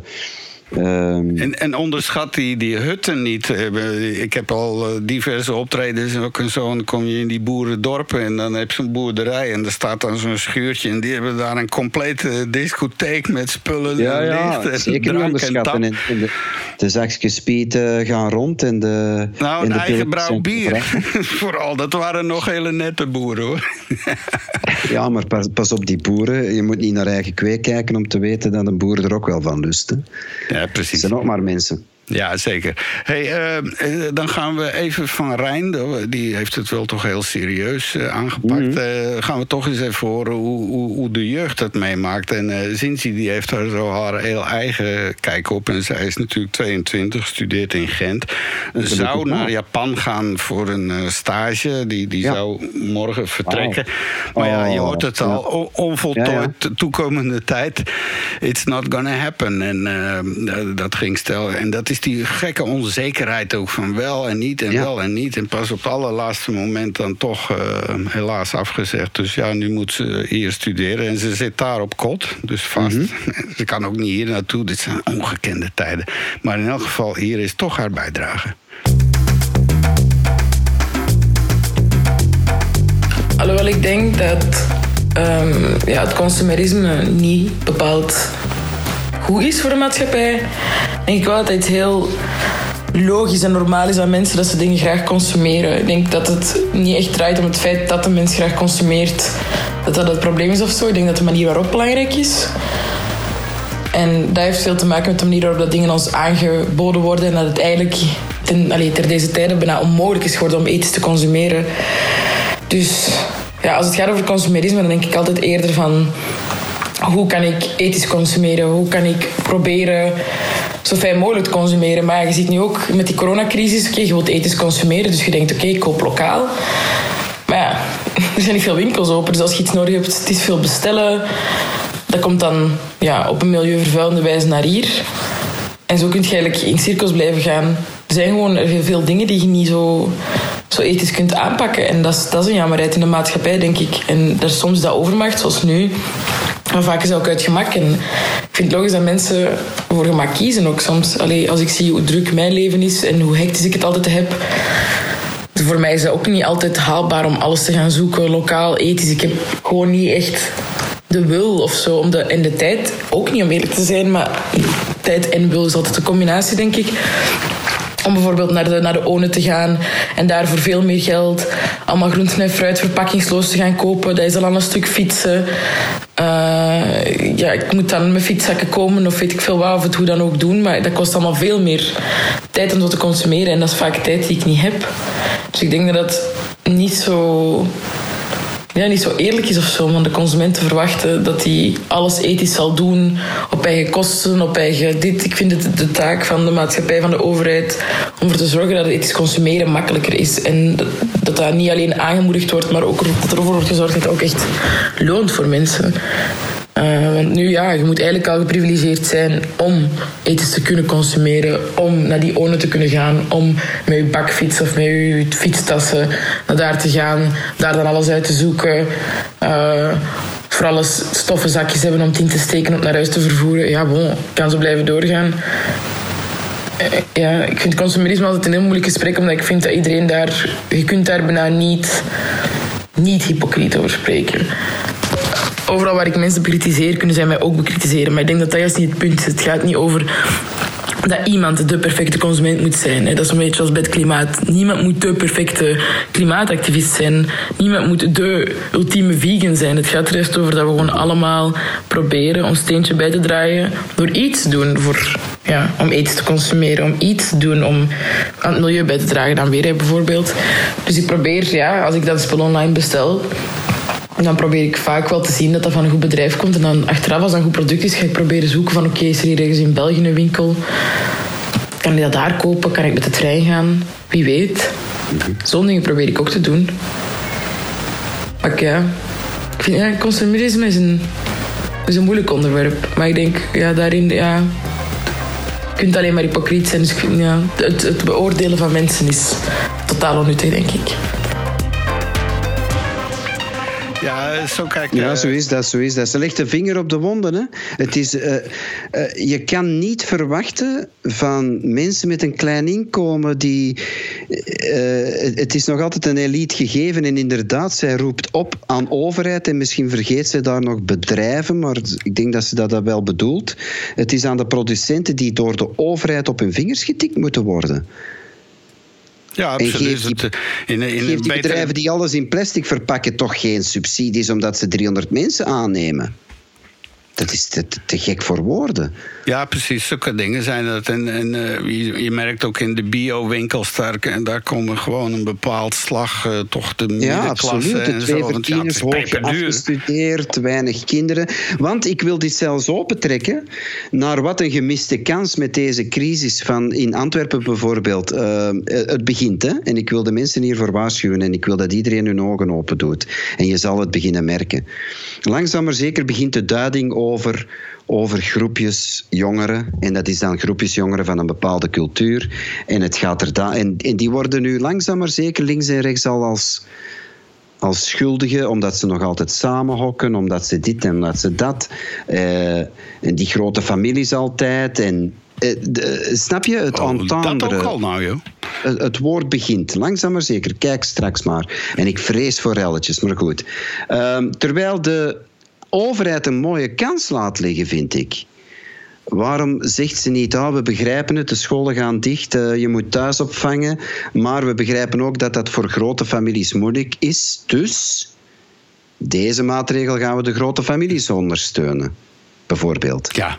ehm, En, en onderschat die, die hutten niet. Eh, Ik heb al eh, diverse optredens ook en zo. En dan kom je in die boerendorpen en dan heb je een boerderij. En er staat dan zo'n schuurtje. En die hebben daar een complete discotheek met spullen ja, en ja, licht en zeker en. En, en de, de zakjes eh, gaan rond en de... Nou, en een de eigen brouw bier. Vooral, dat waren nog hele nette boeren hoor. Ja, maar pas, pas op die boeren. Je moet niet naar eigen kweek kijken om te weten dat een boer er ook wel van lust. Hè. Ja, Het precies. zijn ook maar mensen. Ja, zeker. Hey, eh, eh, dan gaan we even van Rijn, die heeft het wel toch heel serieus eh, aangepakt. Mhm. Gaan we toch eens even horen hoe, hoe, hoe de jeugd dat meemaakt. En Zinzi die heeft daar zo haar heel eigen kijk op. En zij is natuurlijk 22, studeert in Gent. Zou naar Japan gaan voor een stage. Die, die Ja. zou morgen vertrekken. Maar ja, je Oh, hoort het al. o- Onvoltooid Ja, ja. toekomende tijd. It's not gonna happen. En dat ging stellen. En dat is die gekke onzekerheid ook van wel en niet en Ja. wel en niet. En pas op het allerlaatste moment dan toch eh, helaas afgezegd. Dus ja, nu moet ze hier studeren. En ze zit daar op kot, dus vast. Mhm. Ze kan ook niet hier naartoe. Dit zijn ongekende tijden. Maar in elk geval, hier is toch haar bijdrage. Alhoewel ik denk dat ehm, ja, het consumerisme niet bepaald goed is voor de maatschappij, denk ik wel dat het heel logisch en normaal is aan mensen dat ze dingen graag consumeren. Ik denk dat het niet echt draait om het feit dat de mens graag consumeert, dat dat het probleem is of zo. Ik denk dat de manier waarop belangrijk is. En dat heeft veel te maken met de manier waarop dat dingen ons aangeboden worden en dat het eigenlijk ten, allee, ter deze tijden bijna onmogelijk is geworden om ethisch te consumeren. Dus ja, als het gaat over consumerisme, dan denk ik altijd eerder van hoe kan ik ethisch consumeren? Hoe kan ik proberen zo fijn mogelijk te consumeren? Maar je ziet nu ook met die coronacrisis, oké, je wilt ethisch consumeren, dus je denkt oké, ik koop lokaal. Maar ja, er zijn niet veel winkels open, dus als je iets nodig hebt, het is veel bestellen. Dat komt dan ja, op een milieuvervuilende wijze naar hier. En zo kun je eigenlijk in cirkels blijven gaan. Er zijn gewoon veel dingen die je niet zo, zo ethisch kunt aanpakken. En dat is, dat is een jammerheid in de maatschappij, denk ik. En er is soms dat overmacht, zoals nu. Maar vaak is dat ook uit gemak. En ik vind het logisch dat mensen voor gemak kiezen ook soms. Allee, als ik zie hoe druk mijn leven is en hoe hectisch ik het altijd heb... Voor mij is dat ook niet altijd haalbaar om alles te gaan zoeken, lokaal, ethisch. Ik heb gewoon niet echt de wil of zo. Om de, en de tijd ook niet, om eerlijk te zijn. Maar tijd en wil is altijd een combinatie, denk ik. Om bijvoorbeeld naar de, naar de ONE te gaan en daar voor veel meer geld allemaal groenten en fruit verpakkingsloos te gaan kopen. Dat is al een stuk fietsen. Uh, ja, ik moet dan met fietszakken komen of weet ik veel wat, of het hoe dan ook doen. Maar dat kost allemaal veel meer tijd om dat te consumeren. En dat is vaak tijd die ik niet heb. Dus ik denk dat dat niet zo ja, niet zo eerlijk is of zo om de consument te verwachten dat hij alles ethisch zal doen op eigen kosten, op eigen dit. Ik vind het de taak van de maatschappij, van de overheid, om ervoor te zorgen dat het ethisch consumeren makkelijker is. En dat dat niet alleen aangemoedigd wordt, maar ook dat ervoor wordt gezorgd dat het ook echt loont voor mensen. Uh, want nu ja, je moet eigenlijk al geprivilegeerd zijn om eten te kunnen consumeren, om naar die ONE te kunnen gaan, om met je bakfiets of met je fietstassen naar daar te gaan, daar dan alles uit te zoeken. Uh, voor alles stoffen zakjes hebben om tien te steken om naar huis te vervoeren. Ja, bon, kan zo blijven doorgaan. Uh, ja, ik vind consumerisme altijd een heel moeilijk gesprek, omdat ik vind dat iedereen daar... Je kunt daar bijna niet, niet hypocriet over spreken overal waar ik mensen bekritiseer, kunnen zij mij ook bekritiseren. Maar ik denk dat dat juist niet het punt is. Het gaat niet over dat iemand de perfecte consument moet zijn. Dat is een beetje als bij het klimaat. Niemand moet de perfecte klimaatactivist zijn. Niemand moet de ultieme vegan zijn. Het gaat er juist over dat we gewoon allemaal proberen ons steentje bij te draaien door iets te doen voor, ja, om iets te consumeren, om iets te doen om aan het milieu bij te dragen dan weer bijvoorbeeld. Dus ik probeer, ja, als ik dat spel online bestel, dan probeer ik vaak wel te zien dat dat van een goed bedrijf komt. En dan achteraf, als dat een goed product is, ga ik proberen zoeken van... oké, is er hier ergens in België een winkel? Kan ik dat daar kopen? Kan ik met de trein gaan? Wie weet. Zo'n dingen probeer ik ook te doen. Maar ja, ik vind, ja, consumerisme is een, is een moeilijk onderwerp. Maar ik denk, ja, daarin... Ja, je kunt alleen maar hypocriet zijn. Dus ja, het, het beoordelen van mensen is totaal onnuttig, denk ik. Ja, zo kijk Ja, eh, zo is dat, zo is dat. Ze legt de vinger op de wonden. Hè. Het is, uh, uh, je kan niet verwachten van mensen met een klein inkomen die... het is nog altijd een elite gegeven en inderdaad, zij roept op aan overheid en misschien vergeet ze daar nog bedrijven, maar ik denk dat ze dat wel bedoelt. Het is aan de producenten die door de overheid op hun vingers getikt moeten worden. Ja, absoluut. Geeft die, in, in die bedrijven die alles in plastic verpakken toch geen subsidies omdat ze 300 mensen aannemen? Dat is te, te, gek voor woorden. Ja, precies. Zulke dingen zijn dat. En, en uh, je, merkt ook in de bio-winkels, daar, en daar komen gewoon een bepaald slag, uh, toch de middenklasse. Ja, absoluut. De twee verdieners, ja, hoog afgestudeerd, weinig kinderen. Want ik wil dit zelfs opentrekken naar wat een gemiste kans met deze crisis van in Antwerpen bijvoorbeeld. Uh, het begint, hè. En ik wil de mensen hiervoor waarschuwen en ik wil dat iedereen hun ogen open doet. En je zal het beginnen merken. Langzaam maar zeker begint de duiding over, over groepjes jongeren. En dat is dan groepjes jongeren van een bepaalde cultuur. En, het gaat er da en, en die worden nu langzaam maar zeker links en rechts al als als schuldigen, omdat ze nog altijd samenhokken, omdat ze dit en omdat ze dat. Uh, en die grote families altijd. En, uh, de, snap je? Het oh, entendre. Dat ook al nou, joh. Het, het, woord begint. Langzaam maar zeker. Kijk straks maar. En ik vrees voor relletjes, maar goed. Uh, terwijl de overheid een mooie kans laat liggen, vind ik. Waarom zegt ze niet, ah, we begrijpen het, de scholen gaan dicht, uh, je moet thuis opvangen, maar we begrijpen ook dat dat voor grote families moeilijk is. Dus deze maatregel gaan we de grote families ondersteunen, bijvoorbeeld. Ja.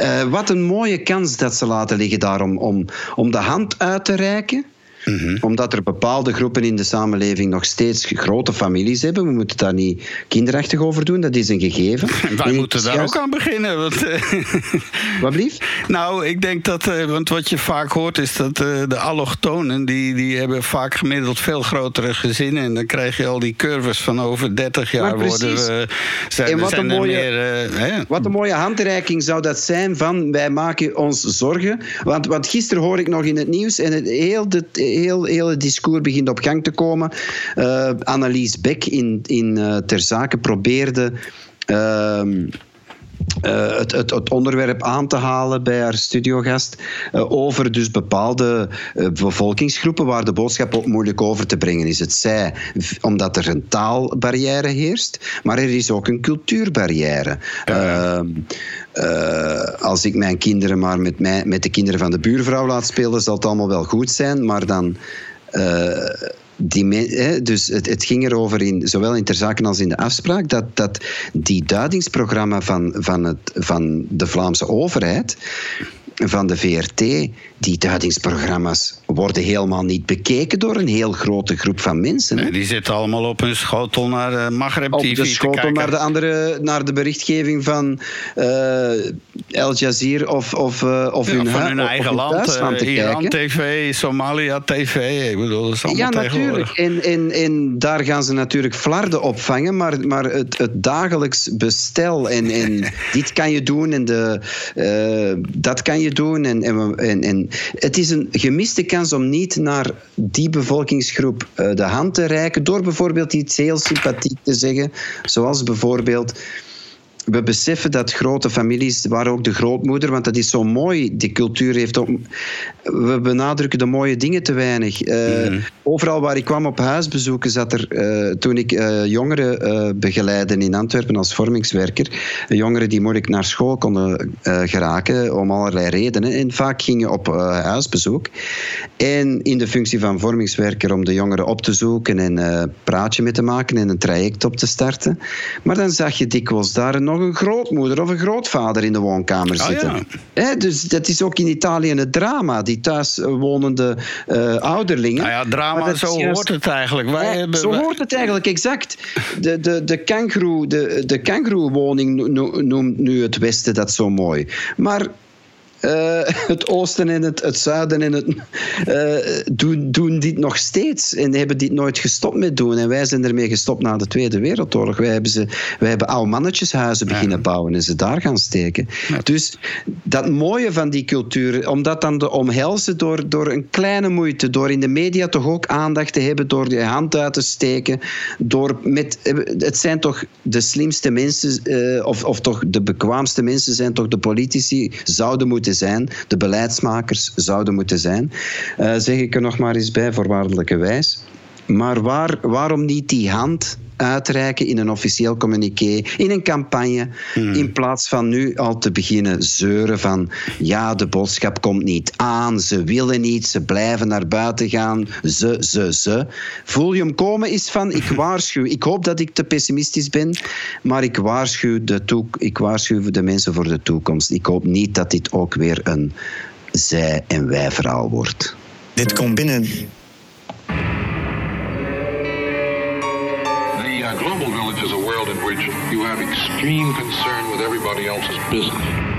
Uh, wat een mooie kans dat ze laten liggen daarom om, om de hand uit te reiken Mhm. Omdat er bepaalde groepen in de samenleving nog steeds grote families hebben. We moeten daar niet kinderachtig over doen, dat is een gegeven. Wij moeten daar ook aan beginnen. Want, uh, wat blief? Nou, ik denk dat, uh, want wat je vaak hoort is dat uh, de allochtonen, die, die hebben vaak gemiddeld veel grotere gezinnen. En dan krijg je al die curves van over 30 jaar worden we. Zijn, en wat, zijn een mooie, meer, wat een mooie handreiking zou dat zijn van wij maken ons zorgen. Want, want gisteren hoor ik nog in het nieuws en het, heel de heel, heel het discours begint op gang te komen. Uh, Annelies Beck in, in uh, Ter Zake probeerde... Uh, eh, het, het, het, onderwerp aan te halen bij haar studiogast uh, over dus bepaalde uh, bevolkingsgroepen waar de boodschap ook moeilijk over te brengen is. Het zij omdat er een taalbarrière heerst, maar er is ook een cultuurbarrière. Ja. als ik mijn kinderen maar met, mij, met de kinderen van de buurvrouw laat spelen, zal het allemaal wel goed zijn, maar dan die dus het, het, ging erover, in, zowel in ter zaken als in de afspraak, dat, dat die duidingsprogramma van, van, het, van de Vlaamse overheid van de VRT, die duidingsprogramma's worden helemaal niet bekeken door een heel grote groep van mensen. Nee, die zitten allemaal op hun schotel naar uh, Maghreb TV Op de schotel naar de, andere, naar de berichtgeving van uh, Al Jazeera of, of, uh, of ja, hun, van hun eigen land. Iran kijken. TV, Somalia TV. Ik bedoel, dat is allemaal Ja, natuurlijk. En, en, en daar gaan ze natuurlijk flarden opvangen, maar, maar het, het dagelijks bestel en, en dit kan je doen en de, dat kan je doen. En, en, en, het is een gemiste kans om niet naar die bevolkingsgroep uh, de hand te reiken door bijvoorbeeld iets heel sympathiek te zeggen, zoals bijvoorbeeld we beseffen dat grote families, waar ook de grootmoeder, want dat is zo mooi, die cultuur heeft ook. We benadrukken de mooie dingen te weinig. Uh, mm. Overal waar ik kwam op huisbezoeken, zat er, uh, toen ik uh, jongeren begeleidde in Antwerpen als vormingswerker, jongeren die moeilijk naar school konden geraken om allerlei redenen. En vaak gingen op huisbezoek. En in de functie van vormingswerker om de jongeren op te zoeken en praatje mee te maken en een traject op te starten. Maar dan zag je dikwijls daar een nog een grootmoeder of een grootvader in de woonkamer Oh, zitten. He, dus dat is ook in Italië een drama, die thuis wonende uh, ouderlingen. Nou ja, drama, zo juist... hoort het eigenlijk. Wij ja, hebben, zo hoort het eigenlijk, exact. De, de, de, kangaroo, de, de kangaroo-woning noemt nu het Westen dat zo mooi. Maar uh, het oosten en het, het zuiden en het, uh, doen, doen dit nog steeds en hebben dit nooit gestopt met doen. En wij zijn ermee gestopt na de Tweede Wereldoorlog. Wij hebben, ze, wij hebben oude mannetjeshuizen beginnen ja. bouwen en ze daar gaan steken. Ja. Dus dat mooie van die cultuur, om dat dan te omhelzen door, door een kleine moeite, door in de media toch ook aandacht te hebben, door je hand uit te steken, door met, het zijn toch de slimste mensen, uh, of, of toch de bekwaamste mensen zijn toch de politici, zouden moeten zijn, de beleidsmakers zouden moeten zijn. Uh, zeg ik er nog maar eens bij, voorwaardelijke wijs. Maar waar, waarom niet die hand uitreiken in een officieel communiqué, in een campagne, hmm. in plaats van nu al te beginnen zeuren van ja, de boodschap komt niet aan, ze willen niet, ze blijven naar buiten gaan, ze, ze, ze. Voel je hem komen is van ik waarschuw. Ik hoop dat ik te pessimistisch ben, maar ik waarschuw de, toek ik waarschuw de mensen voor de toekomst. Ik hoop niet dat dit ook weer een zij- en wij-verhaal wordt. Dit komt binnen is a world in which you have extreme concern with everybody else's business.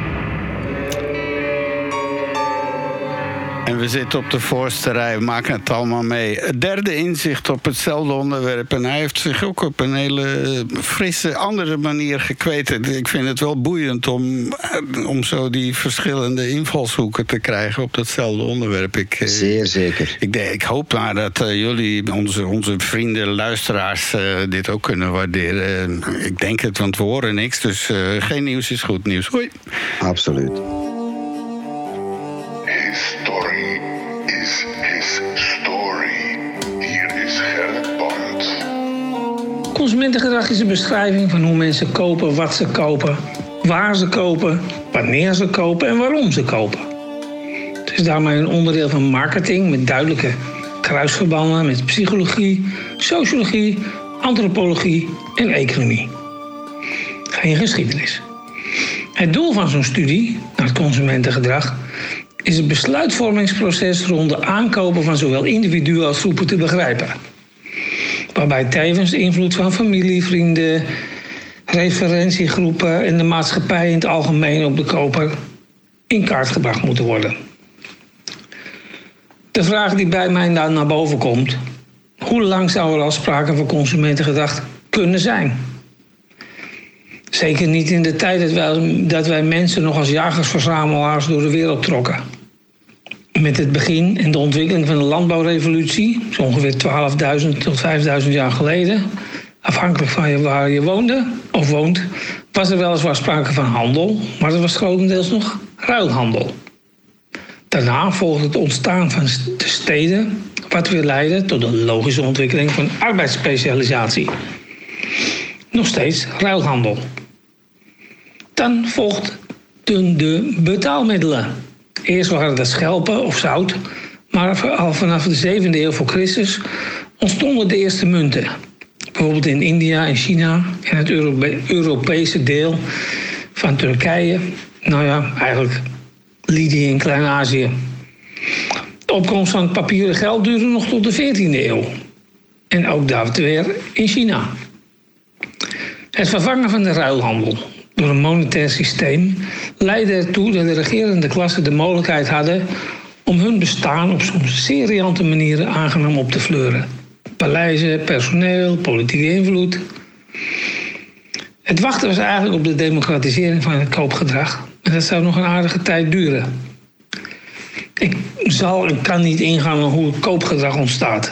En we zitten op de voorste rij, we maken het allemaal mee. Het derde inzicht op hetzelfde onderwerp. En hij heeft zich ook op een hele frisse, andere manier gekweten. Ik vind het wel boeiend om, om zo die verschillende invalshoeken te krijgen op datzelfde onderwerp. Ik, Zeer zeker. Ik, ik hoop maar dat jullie, onze, onze vrienden, luisteraars, dit ook kunnen waarderen. Ik denk het, want we horen niks. Dus geen nieuws is goed nieuws. Hoi. Absoluut. Story is his story. Hier is. Consumentengedrag is een beschrijving van hoe mensen kopen, wat ze kopen, waar ze kopen, wanneer ze kopen en waarom ze kopen. Het is daarmee een onderdeel van marketing met duidelijke kruisverbanden met psychologie, sociologie, antropologie en economie. Geen geschiedenis. Het doel van zo'n studie naar het consumentengedrag is het besluitvormingsproces rond de aankopen van zowel individuen als groepen te begrijpen. Waarbij tevens de invloed van familie, vrienden, referentiegroepen en de maatschappij in het algemeen op de koper in kaart gebracht moeten worden. De vraag die bij mij dan naar boven komt: hoe lang zou er al sprake van consumentengedrag kunnen zijn? Zeker niet in de tijd dat wij, dat wij mensen nog als jagers-verzamelaars door de wereld trokken. Met het begin en de ontwikkeling van de landbouwrevolutie, zo ongeveer 12.000 tot 5.000 jaar geleden, afhankelijk van waar je woonde of woont, was er weliswaar sprake van handel, maar dat was grotendeels nog ruilhandel. Daarna volgde het ontstaan van de steden, wat weer leidde tot de logische ontwikkeling van arbeidsspecialisatie. Nog steeds ruilhandel. Dan volgt de betaalmiddelen. Eerst waren dat schelpen of zout, maar al vanaf de 7e eeuw voor Christus ontstonden de eerste munten. Bijvoorbeeld in India en China en het Europese deel van Turkije. Nou ja, eigenlijk Lydië in Klein-Azië. De opkomst van het papieren geld duurde nog tot de 14e eeuw. En ook dat weer in China. Het vervangen van de ruilhandel door een monetair systeem leidde ertoe dat de regerende klassen de mogelijkheid hadden om hun bestaan op soms zeer riante manieren aangenaam op te fleuren. Paleizen, personeel, politieke invloed. Het wachten was eigenlijk op de democratisering van het koopgedrag. En dat zou nog een aardige tijd duren. Ik zal en kan niet ingaan op hoe het koopgedrag ontstaat.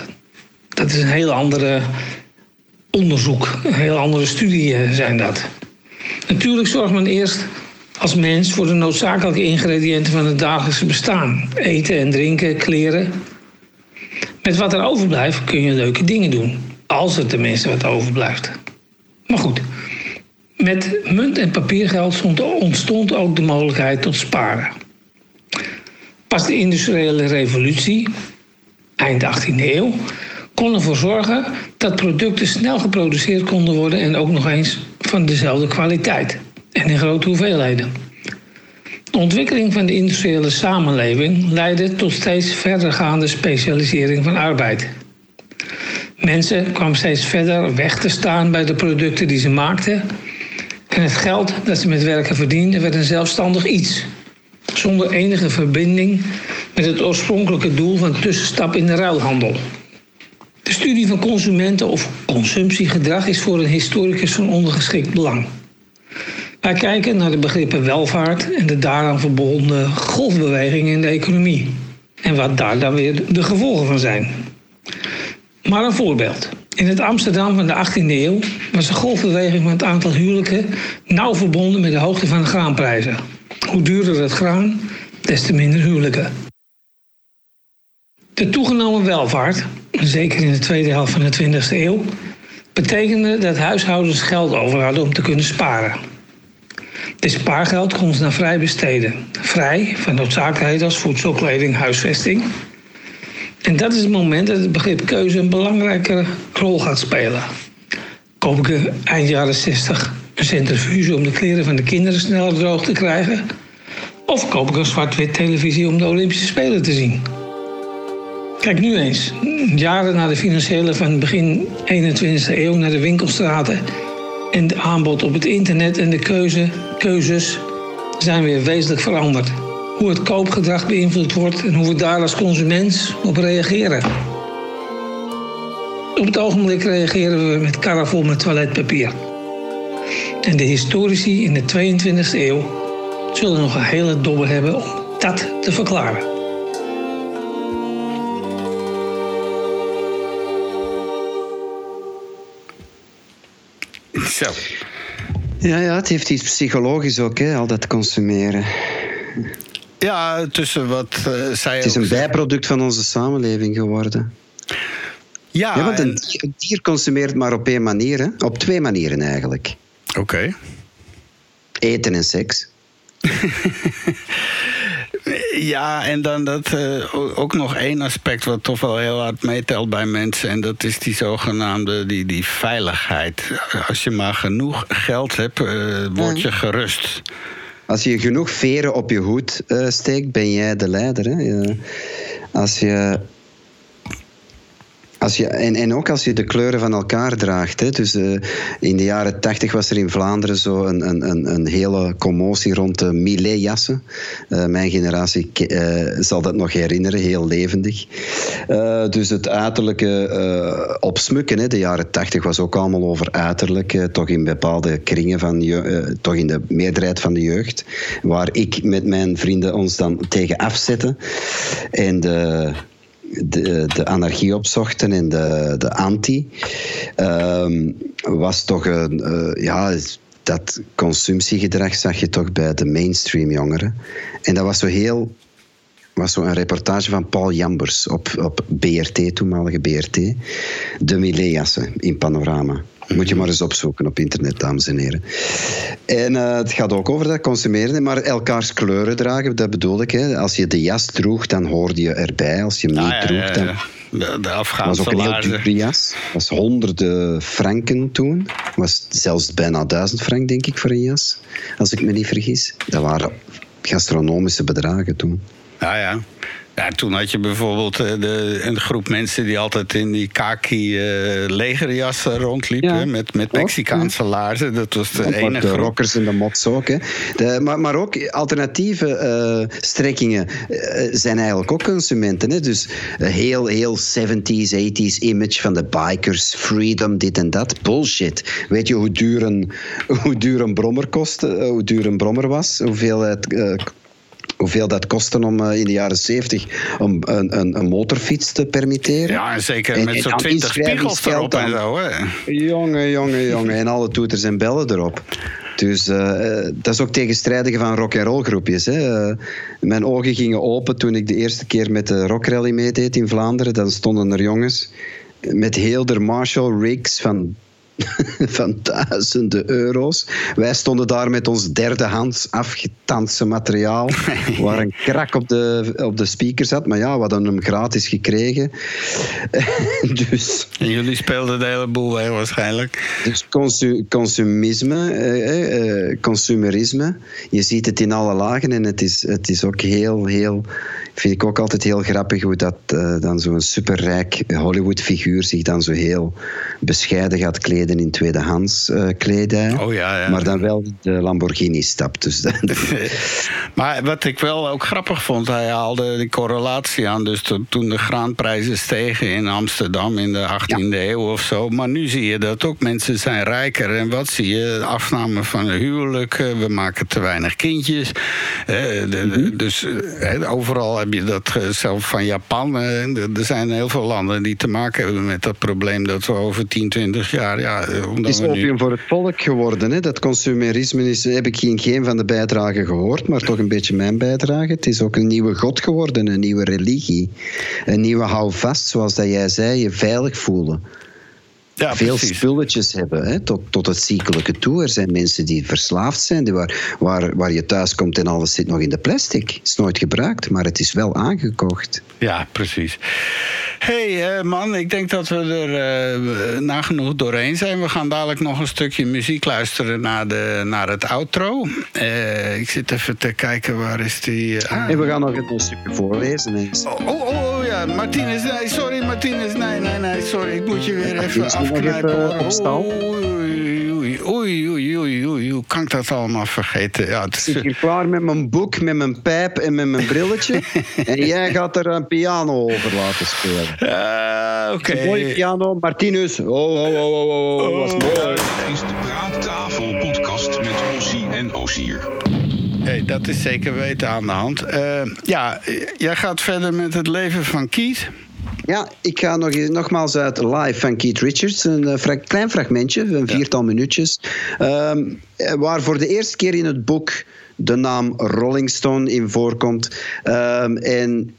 Dat is een heel andere onderzoek, een heel andere studie eh, zijn dat. Natuurlijk zorgt men eerst als mens voor de noodzakelijke ingrediënten van het dagelijkse bestaan: eten en drinken, kleren. Met wat er overblijft kun je leuke dingen doen, als er tenminste wat overblijft. Maar goed, met munt en papiergeld ontstond ook de mogelijkheid tot sparen. Pas de industriële revolutie, eind 18e eeuw, kon ervoor zorgen dat producten snel geproduceerd konden worden en ook nog eens van dezelfde kwaliteit en in grote hoeveelheden. De ontwikkeling van de industriële samenleving leidde tot steeds verdergaande specialisering van arbeid. Mensen kwamen steeds verder weg te staan bij de producten die ze maakten. En het geld dat ze met werken verdienden werd een zelfstandig iets. Zonder enige verbinding met het oorspronkelijke doel van tussenstap in de ruilhandel. De studie van consumenten of consumptiegedrag is voor een historicus van ondergeschikt belang. Wij kijken naar de begrippen welvaart en de daaraan verbonden golfbewegingen in de economie. En wat daar dan weer de gevolgen van zijn. Maar een voorbeeld. In het Amsterdam van de 18e eeuw was de golfbeweging van het aantal huwelijken nauw verbonden met de hoogte van de graanprijzen. Hoe duurder het graan, des te minder huwelijken. De toegenomen welvaart, zeker in de tweede helft van de 20e eeuw, betekende dat huishoudens geld over hadden om te kunnen sparen. Dit spaargeld kon ze naar vrij besteden. Vrij van noodzakelijkheid als voedsel, kleding, huisvesting. En dat is het moment dat het begrip keuze een belangrijke rol gaat spelen. Koop ik eind jaren 60 een centrifuge om de kleren van de kinderen sneller droog te krijgen? Of koop ik een zwart-wit televisie om de Olympische Spelen te zien? Kijk nu eens, jaren na de financiële van begin 21e eeuw naar de winkelstraten en de aanbod op het internet en de keuze, keuzes zijn weer wezenlijk veranderd. Hoe het koopgedrag beïnvloed wordt en hoe we daar als consument op reageren. Op het ogenblik reageren we met vol met toiletpapier. En de historici in de 22e eeuw zullen nog een hele dobber hebben om dat te verklaren. Zo. Ja, ja, het heeft iets psychologisch ook, hè, al dat consumeren. Ja, tussen wat uh, zij. Het is een bijproduct van onze samenleving geworden. Ja, ja want een dier, een dier, consumeert maar op één manier, hè? op twee manieren eigenlijk. Oké. Eten en seks. Ja, en dan dat, uh, ook nog één aspect wat toch wel heel hard meetelt bij mensen. En dat is die zogenaamde die, die veiligheid. Als je maar genoeg geld hebt, uh, word je gerust. Als je genoeg veren op je hoed uh, steekt, ben jij de leider. Hè? Als je als je, en, en ook als je de kleuren van elkaar draagt. Hè. Dus uh, in de jaren tachtig was er in Vlaanderen zo een, een, een hele commotie rond de Millet-jassen. Uh, mijn generatie uh, zal dat nog herinneren, heel levendig. dus het uiterlijke opsmukken. Hè. De jaren tachtig was ook allemaal over uiterlijk. toch in bepaalde kringen van je, toch in de meerderheid van de jeugd. Waar ik met mijn vrienden ons dan tegen afzetten. En de de, de anarchie opzochten en de, de anti, um, was toch een, uh, ja, dat consumptiegedrag zag je toch bij de mainstream jongeren. En dat was zo heel was zo een reportage van Paul Jambers op, op BRT, toenmalige BRT. De Mileassen in Panorama. Moet je maar eens opzoeken op internet, dames en heren. En uh, het gaat ook over dat consumeren, maar elkaars kleuren dragen, dat bedoel ik. Hè. Als je de jas droeg, dan hoorde je erbij. Als je hem niet Ah, ja, droeg, ja, ja. dan... De, de Dat was Afghaanse ook een heel dure jas. Dat was honderden franken toen. was zelfs bijna duizend frank, denk ik, voor een jas. Als ik me niet vergis. Dat waren gastronomische bedragen toen. Ja, ja. Ja, toen had je bijvoorbeeld eh, de, een groep mensen die altijd in die kaki eh, legerjassen rondliepen. Ja. Met, met Mexicaanse laarzen. Dat was de enige de groep. rockers en de mods ook. Hè. De, maar, maar ook alternatieve eh, strekkingen eh, zijn eigenlijk ook consumenten. Hè. Dus een heel, heel 70s, 80s image van de bikers, freedom, dit en dat. Bullshit. Weet je hoe duur een, hoe duur een brommer kostte? eh, hoe duur een brommer was? Hoeveel het... Hoeveel dat kostte om eh, in de jaren 70 om een, een, een motorfiets te permitteren? Ja, en zeker En- met zo'n dan 20 spiegels erop en zo. Hè. Jongen, jongen, jongen. En alle toeters en bellen erop. Dus eh, dat is ook tegenstrijdige van rock and roll groepjes. Hè. Eh, mijn ogen gingen open toen ik de eerste keer met de rockrally meedeed in Vlaanderen. Dan stonden er jongens met heel de Marshall rigs van, van duizenden euro's. Wij stonden daar met ons derdehands afgetanste materiaal. waar een krak op de, op de speaker zat. Maar ja, we hadden hem gratis gekregen. dus... En jullie speelden de hele boel waarschijnlijk. Dus consu- consumisme, eh, eh, consumerisme, je ziet het in alle lagen en het is, het is ook heel, heel, vind ik ook altijd heel grappig hoe dat eh, dan zo'n superrijk Hollywood-figuur zich dan zo heel bescheiden gaat kleden in tweedehands eh, kledij. Oh ja, ja. Maar dan wel de Lamborghini stapt. Dus Maar wat ik wel ook grappig vond, hij haalde die correlatie aan. Dus to- toen de graanprijzen stegen in Amsterdam in de 18e eeuw of zo. Maar nu zie je dat ook mensen zijn rijker. En wat zie je? Afname van een huwelijk. eh, We maken te weinig kindjes. Eh, de- de- Mhm. Dus overal heb je dat, zelf van Japan. er zijn heel veel landen die te maken hebben met dat probleem. Dat we over 10, 20 jaar. Ja, eh, Het is nu- opium voor het volk geworden. Hè? Dat consumerisme is, heb ik in geen van de bijdragen gehoord, maar toch een beetje mijn bijdrage. Het is ook een nieuwe god geworden, een nieuwe religie. Een nieuwe houvast, zoals dat jij zei, je veilig voelen. Ja, Veel precies. spulletjes hebben, hè, tot, tot het ziekelijke toe. Er zijn mensen die verslaafd zijn, die waar, waar, waar je thuis komt en alles zit nog in de plastic. Het is nooit gebruikt, maar het is wel aangekocht. Ja, precies. hey, eh, man, ik denk dat we er eh, nagenoeg doorheen zijn. We gaan dadelijk nog een stukje muziek luisteren naar, de, naar het outro. Eh, ik zit even te kijken, waar is die... ah. En we gaan nog een stukje voorlezen. hè. Oh, oh, oh, ja, Martinez, nee, sorry, Martinez, nee, nee, nee, sorry, ik moet je weer even Is hoor. op stal? Oei, oei, oei, oei, oei, oei, hoe kan ik dat allemaal vergeten? Ja, het Ik is, hier klaar met mijn boek, met mijn pijp en met mijn brilletje. en jij gaat er een piano over laten spelen. Ah, oké. Een mooie piano, Martinus. Oh, oh, oh, oh, oh, oh, was mooi. is de Praattafel podcast met Ossie en Osier. Hey, dat is zeker weten aan de hand. Eh, ja, jij gaat verder met het leven van Keith. Ja, ik ga nog, eens- nogmaals uit live van Keith Richards. Een eh, fra- klein fragmentje, een viertal minuutjes. ehm, eh, waar voor de eerste keer in het boek de naam Rolling Stone in voorkomt. Ehm, en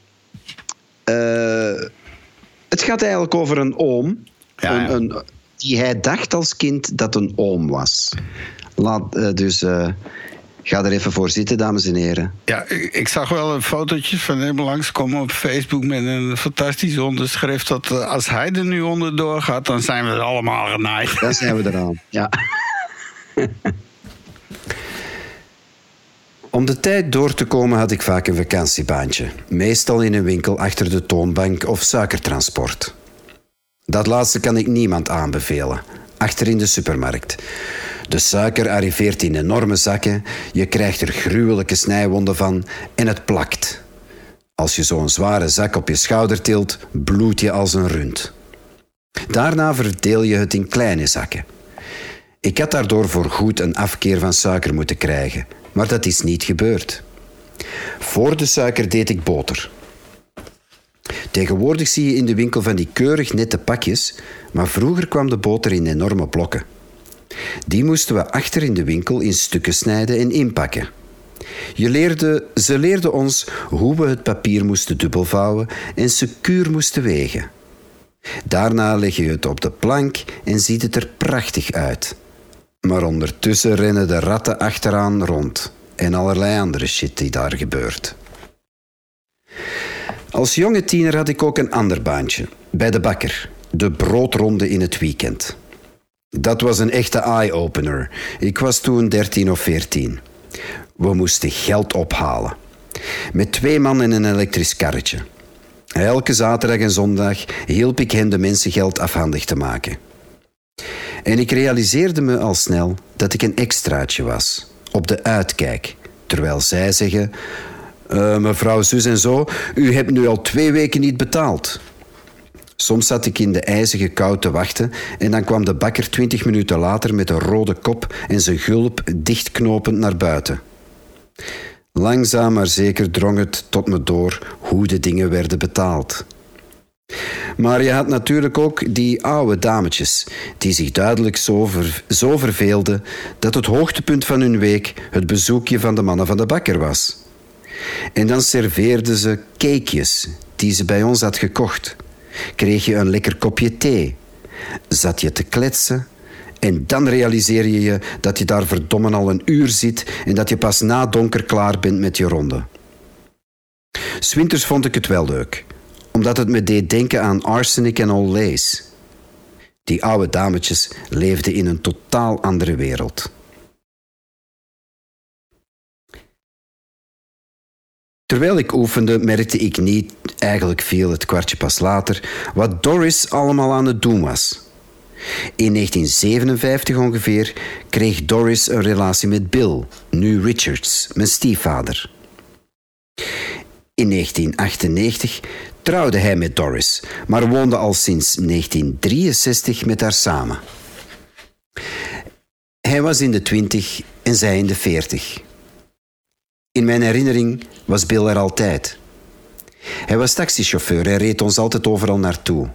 eh, het gaat eigenlijk over een oom. Ja, ja. Een, een, die hij dacht als kind dat een oom was. Laat, dus ga er even voor zitten, dames en heren. Ja, ik, ik zag wel een fotootje van hem langskomen op Facebook met een fantastisch onderschrift. Dat eh, als hij er nu onder doorgaat, dan zijn we er allemaal genaaid. Daar zijn we eraan. Ja. Om de tijd door te komen had ik vaak een vakantiebaantje. Meestal in een winkel achter de toonbank of suikertransport. Dat laatste kan ik niemand aanbevelen. Achter in de supermarkt. De suiker arriveert in enorme zakken, je krijgt er gruwelijke snijwonden van en het plakt. Als je zo'n zware zak op je schouder tilt, bloed je als een rund. Daarna verdeel je het in kleine zakken. Ik had daardoor voorgoed een afkeer van suiker moeten krijgen, maar dat is niet gebeurd. Voor de suiker deed ik boter. Tegenwoordig zie je in de winkel van die keurig nette pakjes, maar vroeger kwam de boter in enorme blokken. Die moesten we achter in de winkel in stukken snijden en inpakken. Je leerde, ze leerden ons hoe we het papier moesten dubbelvouwen en secuur moesten wegen. Daarna leg je het op de plank en ziet het er prachtig uit. Maar ondertussen rennen de ratten achteraan rond en allerlei andere shit die daar gebeurt. Als jonge tiener had ik ook een ander baantje, bij de bakker, de broodronde in het weekend. Dat was een echte eye-opener. Ik was toen 13 of 14. We moesten geld ophalen. Met twee man in een elektrisch karretje. Elke zaterdag en zondag hielp ik hen de mensen geld afhandig te maken. En ik realiseerde me al snel dat ik een extraatje was, op de uitkijk, terwijl zij zeggen: uh, Mevrouw Zus en zo, u hebt nu al twee weken niet betaald. Soms zat ik in de ijzige kou te wachten en dan kwam de bakker twintig minuten later met een rode kop en zijn gulp dichtknopend naar buiten. Langzaam maar zeker drong het tot me door hoe de dingen werden betaald. Maar je had natuurlijk ook die oude dametjes, die zich duidelijk zo, zo verveelden dat het hoogtepunt van hun week het bezoekje van de mannen van de bakker was. En dan serveerden ze cakejes die ze bij ons had gekocht. Kreeg je een lekker kopje thee. Zat je te kletsen en dan realiseer je je dat je daar verdomme al een uur zit en dat je pas na donker klaar bent met je ronde. Swinters vond ik het wel leuk, omdat het me deed denken aan arsenic en old lace. Die oude dametjes leefden in een totaal andere wereld. Terwijl ik oefende, merkte ik niet, eigenlijk viel het kwartje pas later, wat Doris allemaal aan het doen was. In 1957 ongeveer kreeg Doris een relatie met Bill, nu Richards, mijn stiefvader. In 1998 trouwde hij met Doris, maar woonde al sinds 1963 met haar samen. Hij was in de twintig en zij in de veertig. In mijn herinnering was Bill er altijd. Hij was taxichauffeur en reed ons altijd overal naartoe.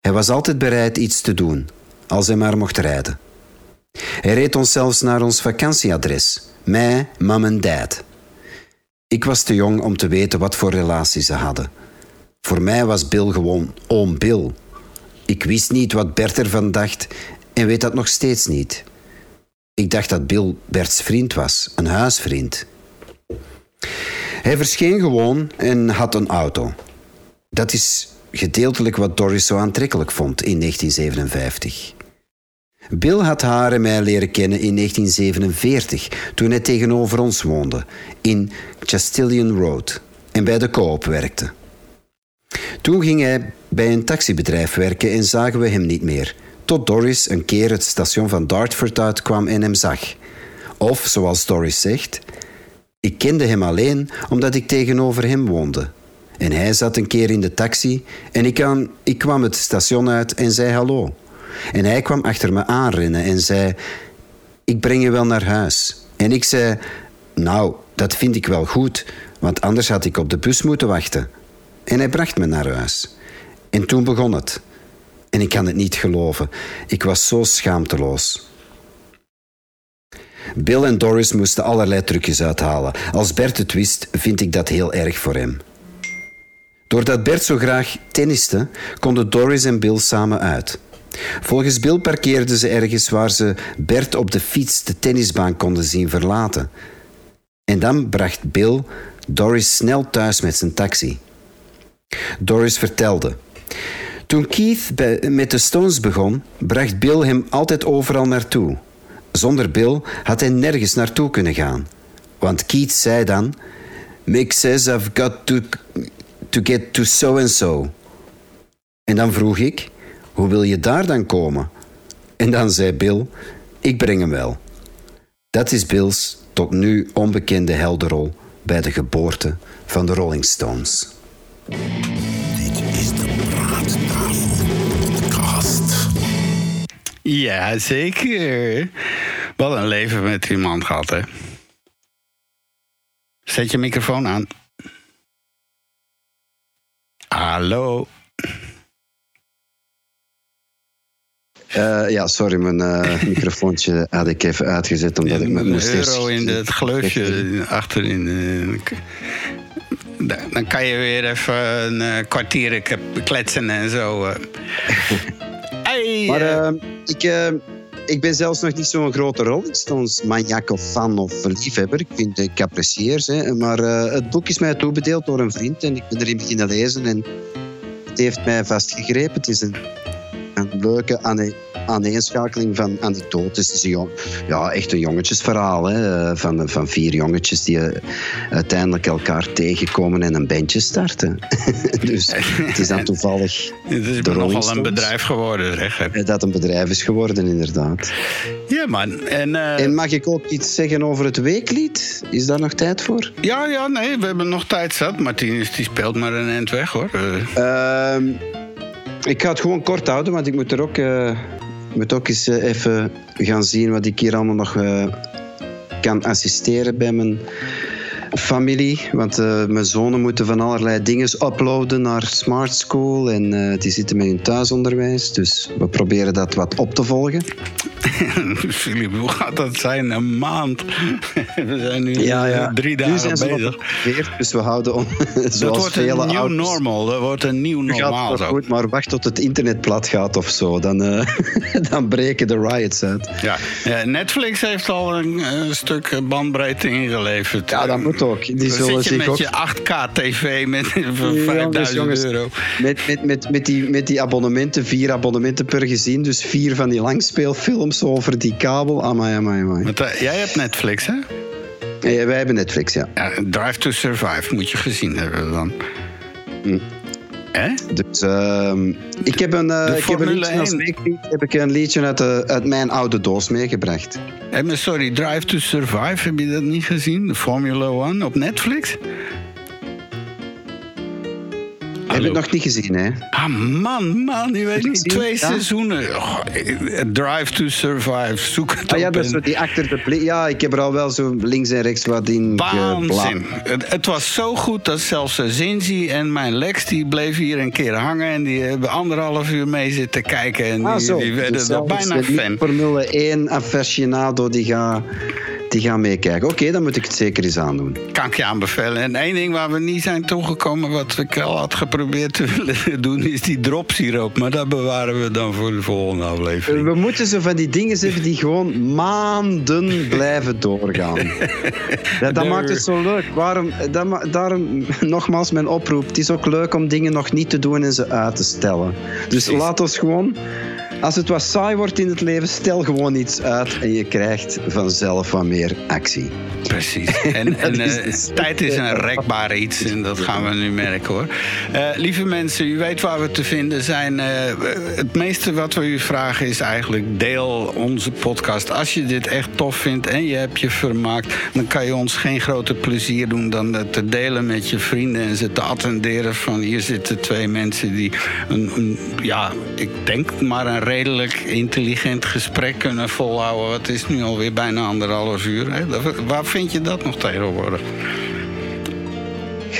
Hij was altijd bereid iets te doen, als hij maar mocht rijden. Hij reed ons zelfs naar ons vakantieadres, mij, mam en dad. Ik was te jong om te weten wat voor relatie ze hadden. Voor mij was Bill gewoon oom Bill. Ik wist niet wat Bert ervan dacht en weet dat nog steeds niet. Ik dacht dat Bill Berts vriend was, een huisvriend. Hij verscheen gewoon en had een auto. Dat is gedeeltelijk wat Doris zo aantrekkelijk vond in 1957. Bill had haar en mij leren kennen in 1947, toen hij tegenover ons woonde, in Chastilian Road en bij de koop werkte. Toen ging hij bij een taxibedrijf werken en zagen we hem niet meer, tot Doris een keer het station van Dartford uitkwam en hem zag. Of, zoals Doris zegt, ik kende hem alleen omdat ik tegenover hem woonde. En hij zat een keer in de taxi en ik, ik kwam het station uit en zei hallo. En hij kwam achter me aanrennen en zei: Ik breng je wel naar huis. En ik zei: Nou, dat vind ik wel goed, want anders had ik op de bus moeten wachten. En hij bracht me naar huis. En toen begon het. En ik kan het niet geloven. Ik was zo schaamteloos. Bill en Doris moesten allerlei trucjes uithalen. Als Bert het wist, vind ik dat heel erg voor hem. Doordat Bert zo graag tenniste, konden Doris en Bill samen uit. Volgens Bill parkeerden ze ergens waar ze Bert op de fiets de tennisbaan konden zien verlaten. En dan bracht Bill Doris snel thuis met zijn taxi. Doris vertelde. Toen Keith met de Stones begon, bracht Bill hem altijd overal naartoe. Zonder Bill had hij nergens naartoe kunnen gaan. Want Keith zei dan: Mick says I've got to, to get to so and so. En dan vroeg ik: Hoe wil je daar dan komen? En dan zei Bill: Ik breng hem wel. Dat is Bill's tot nu onbekende helderrol bij de geboorte van de Rolling Stones. Dit is de Ja, zeker. Wat een leven met die man gehad, hè? Zet je microfoon aan. Hallo. Eh, ja, sorry, mijn eh, microfoontje had ik even uitgezet omdat ik me Een moest eerst- euro in het gleufje achterin. eh, dan- kan je weer even een kwartier kletsen en zo. Hey, Maar eh, eh, ik, eh, ik ben zelfs nog niet zo'n grote Rolling Stones maniak of fan of liefhebber. Ik, vind, ik apprecieer ze. Maar eh, het boek is mij toebedeeld door een vriend en ik ben erin beginnen lezen. En het heeft mij vastgegrepen. Het is een, een leuke ane- aaneenschakeling van anekdotes. Het is een jong, ja, echt een jongetjesverhaal. Hè, eh, van, van vier jongetjes die eh, uiteindelijk elkaar tegenkomen en een bandje starten. dus het is dan toevallig het is nogal een bedrijf geworden, zeg. Eh, Dat een bedrijf is geworden, inderdaad. Ja, man. En, En mag ik ook iets zeggen over het weeklied? Is daar nog tijd voor? ja, ja, nee, we hebben nog tijd zat. Martinez die speelt maar een eind weg, hoor. Ehm, ik ga het gewoon kort houden, want ik moet er ook, eh, moet ook eens eh, even gaan zien wat ik hier allemaal nog eh, kan assisteren bij mijn familie. Want mijn zonen moeten van allerlei dingen uploaden naar Smart School en die zitten met hun thuisonderwijs. Dus we proberen dat wat op te volgen. Filip, hoe gaat dat zijn? Een maand. We zijn nu Ja, ja. eh, drie Nu dagen zijn ze nog bezig. dus we houden zoals Dat wordt een nieuw ouders. normal. Dat wordt een nieuw Nu gaat normaal. nog goed, maar wacht tot het internet plat gaat of zo. Dan, eh, dan breken de riots uit. Ja. Ja, Netflix heeft al een, een stuk eh, bandbreedte ingeleverd. Ja, dat moet ook. Die Dan zullen zit je zich met ook... je 8K-tv met voor Jongens, 5000 jongens, euro. Met, met, met, met, die, met die abonnementen, vier abonnementen per gezin. Dus vier van die langspeelfilms over die kabel. Amai, amai, amai. Want, eh, jij hebt Netflix, hè? Eh, wij hebben Netflix, ja. Ja, Drive to Survive moet je gezien hebben dan. Hm. Hè? Dus ehm, ik heb een, De ik heb een liedje als 1. weeklied, heb ik een liedje uit, de, uit mijn oude doos meegebracht. Hey, sorry, Drive to Survive, heb je dat niet gezien? De Formula One op Netflix? Heb je het nog niet gezien, hè? Ah, man, man, je weet niet. Twee Ja? seizoenen. Oh, eh, Drive to Survive, zoek het Ah ja, op. dat is en- zo die achter de blik. Ja, ik heb er al wel zo links en rechts wat in Waanzin. Het, het was zo goed dat zelfs eh, Zinzi en mijn Lex... die bleven hier een keer hangen... en die hebben anderhalf uur mee zitten kijken... en die, Ah, zo. die werden Dus er bijna fan. Formule 1 aficionado die gaat die gaan meekijken. Oké, dan moet ik het zeker eens aandoen. Kan ik je aanbevelen. En één ding waar we niet zijn toegekomen... wat ik al had geprobeerd te willen doen... is die dropsiroop. Maar dat bewaren we dan voor de volgende aflevering. We moeten zo van die dingen hebben die gewoon maanden blijven doorgaan. Ja, dat maakt het zo leuk. Waarom, dat, daarom nogmaals mijn oproep. Het is ook leuk om dingen nog niet te doen en ze uit te stellen. Dus laat ons gewoon... Als het wat saai wordt in het leven, stel gewoon iets uit en je krijgt vanzelf wat meer actie. Precies. En, en is eh, tijd is een rekbaar iets en dat gaan we nu merken hoor. Eh, lieve mensen, u weet waar we te vinden zijn. Eh, het meeste wat we u vragen is eigenlijk deel onze podcast. Als je dit echt tof vindt en je hebt je vermaakt, dan kan je ons geen groter plezier doen dan te delen met je vrienden en ze te attenderen van hier zitten twee mensen die een, ja, ik denk maar een redelijk intelligent gesprek kunnen volhouden. Het is nu alweer bijna anderhalf uur. Hè? Waar vind je dat nog tegenwoordig?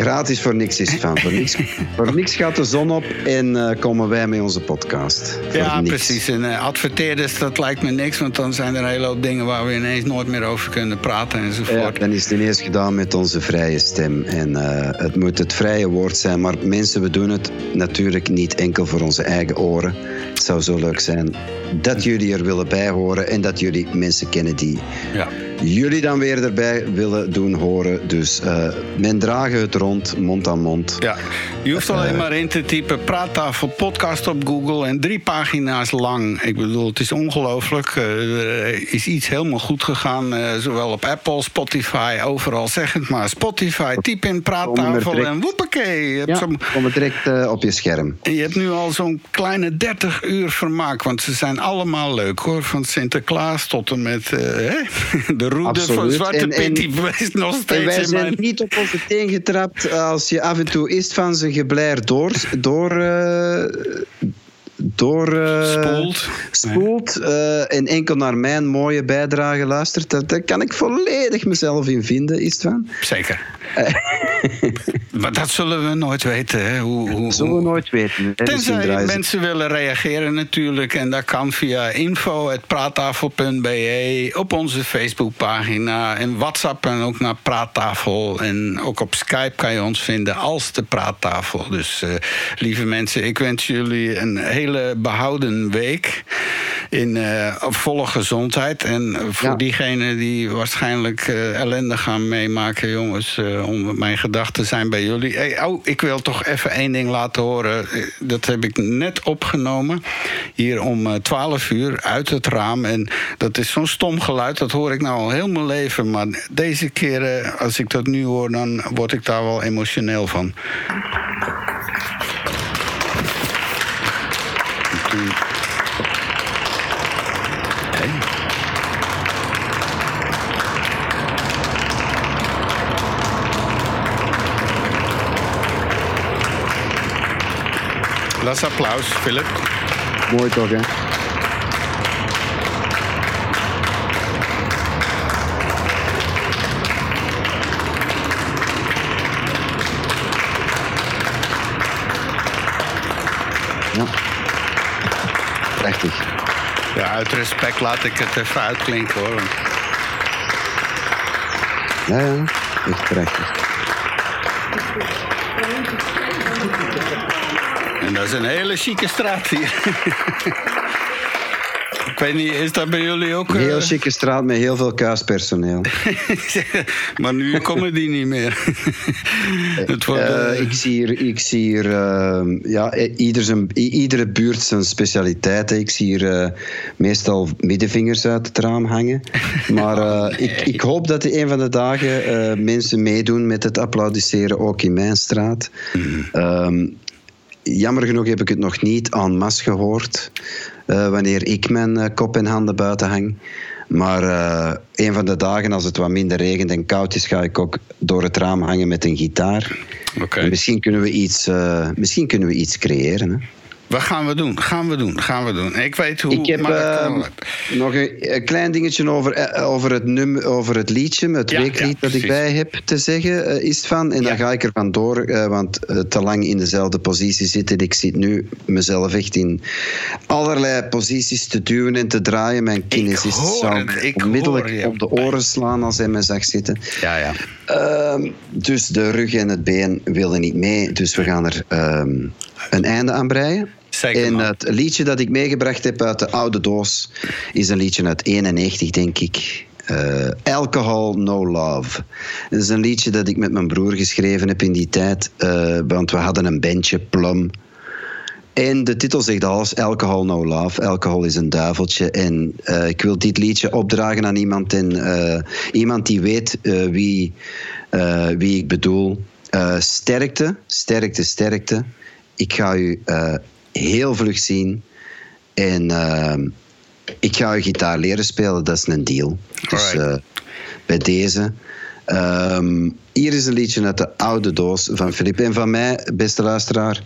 Gratis voor niks is van. Voor niks, voor niks gaat de zon op en eh, komen wij met onze podcast. Voor Ja, niks. precies. En uh, adverteerders, dat lijkt me niks, want dan zijn er een hele hoop dingen waar we ineens nooit meer over kunnen praten Ja, enzovoort. dan is het ineens gedaan met onze vrije stem. En eh, het moet het vrije woord zijn. Maar mensen, we doen het natuurlijk niet enkel voor onze eigen oren. Het zou zo leuk zijn dat jullie er willen bij horen en dat jullie mensen kennen die Ja. Jullie dan weer erbij willen doen horen. Dus eh, men dragen het rond, mond aan mond. Ja, je hoeft alleen Eh, maar in te typen praattafel podcast op Google en drie pagina's lang. Ik bedoel, het is ongelooflijk. Eh, Er is iets helemaal goed gegaan, eh, zowel op Apple, Spotify, overal. Zeg het maar, Spotify, typ in praattafel direct. en woepakee. Je hebt, Ja, kom het direct eh, op je scherm. en je hebt nu al zo'n kleine 30 uur vermaak, want ze zijn allemaal leuk hoor. Van Sinterklaas tot en met eh, hè? de roede van Absoluut. Zwarte En- en- is nog En steeds wij in zijn mijn... niet op onze teen getrapt als je af en toe is van zijn geblair door... door eh, door eh, Spoelt. spoelt eh, en enkel naar mijn mooie bijdrage luistert, daar, daar kan ik volledig mezelf in vinden, is het van? Zeker. maar dat zullen we nooit weten. Hè? Hoe, hoe, dat zullen we nooit weten. Hè? Tenzij mensen willen reageren natuurlijk. En dat kan via info.praattafel.be op onze Facebookpagina. En WhatsApp en ook naar Praattafel. En ook op Skype kan je ons vinden als de Praattafel. Dus uh, lieve mensen, ik wens jullie een hele behouden week. In uh, volle gezondheid. En voor ja. diegenen die waarschijnlijk uh, ellende gaan meemaken, jongens. om mijn gedachten zijn bij jullie. Hey, oh, ik wil toch even één ding laten horen. Dat heb ik net opgenomen. Hier om 12 uur uit het raam. En dat is zo'n stom geluid. Dat hoor ik nou al heel mijn leven. Maar deze keer, als ik dat nu hoor, dan word ik daar wel emotioneel van. Is applaus, Philip. Mooi toch, hè? Ja. Prachtig. Ja, uit respect laat ik het even uitklinken hoor. Ja, ja. Echt prachtig. En dat is een hele chique straat hier. Ik weet niet, is dat bij jullie ook... Een heel chique straat met heel veel kaaspersoneel. maar nu komen die niet meer. het wordt, uh, ik zie hier, ik zie hier uh, ja, ieder zijn, iedere buurt zijn specialiteit. Ik zie hier uh, meestal middenvingers uit het raam hangen. Maar ik, ik hoop dat een van de dagen mensen meedoen met het applaudisseren, ook in mijn straat. Mm. Um, jammer genoeg heb ik het nog niet en masse gehoord. Uh, wanneer ik mijn uh, kop en handen buiten hang. Maar uh, een van de dagen, als het wat minder regent en koud is, ga ik ook door het raam hangen met een gitaar. Okay. Misschien, kunnen we iets, misschien kunnen we iets creëren. Hè? Wat gaan we doen? Gaan we doen? Gaan we doen? Ik weet hoe. Ik heb uh, nog een, een, klein dingetje over, over, het, num, over het liedje, het ja, weeklied ja, dat ik bij heb te zeggen, uh, is van. En ja. dan ga ik er vandoor, uh, want te lang in dezelfde positie zitten. Ik zit nu mezelf echt in allerlei posities te duwen en te draaien. Mijn kinesist zou me onmiddellijk op de oren slaan als hij me zag zitten. Ja, ja. Ehm, dus de rug en het been wilden niet mee, dus we gaan er um, een einde aan breien. Zeker, en het liedje dat ik meegebracht heb uit de oude doos is een liedje uit 91, denk ik. Uh, Alcohol, No Love. Dat is een liedje dat ik met mijn broer geschreven heb in die tijd. Uh, want we hadden een bandje, Plum. En de titel zegt alles: Alcohol, No Love. Alcohol is een duiveltje. En uh, ik wil dit liedje opdragen aan iemand. En, iemand die weet wie, wie ik bedoel. sterkte, sterkte, sterkte. Ik ga u heel vlug zien. En uh, ik ga je gitaar leren spelen, dat is een deal. Dus uh, bij deze. Um, hier is een liedje uit de oude doos van Filip. En van mij, beste luisteraar.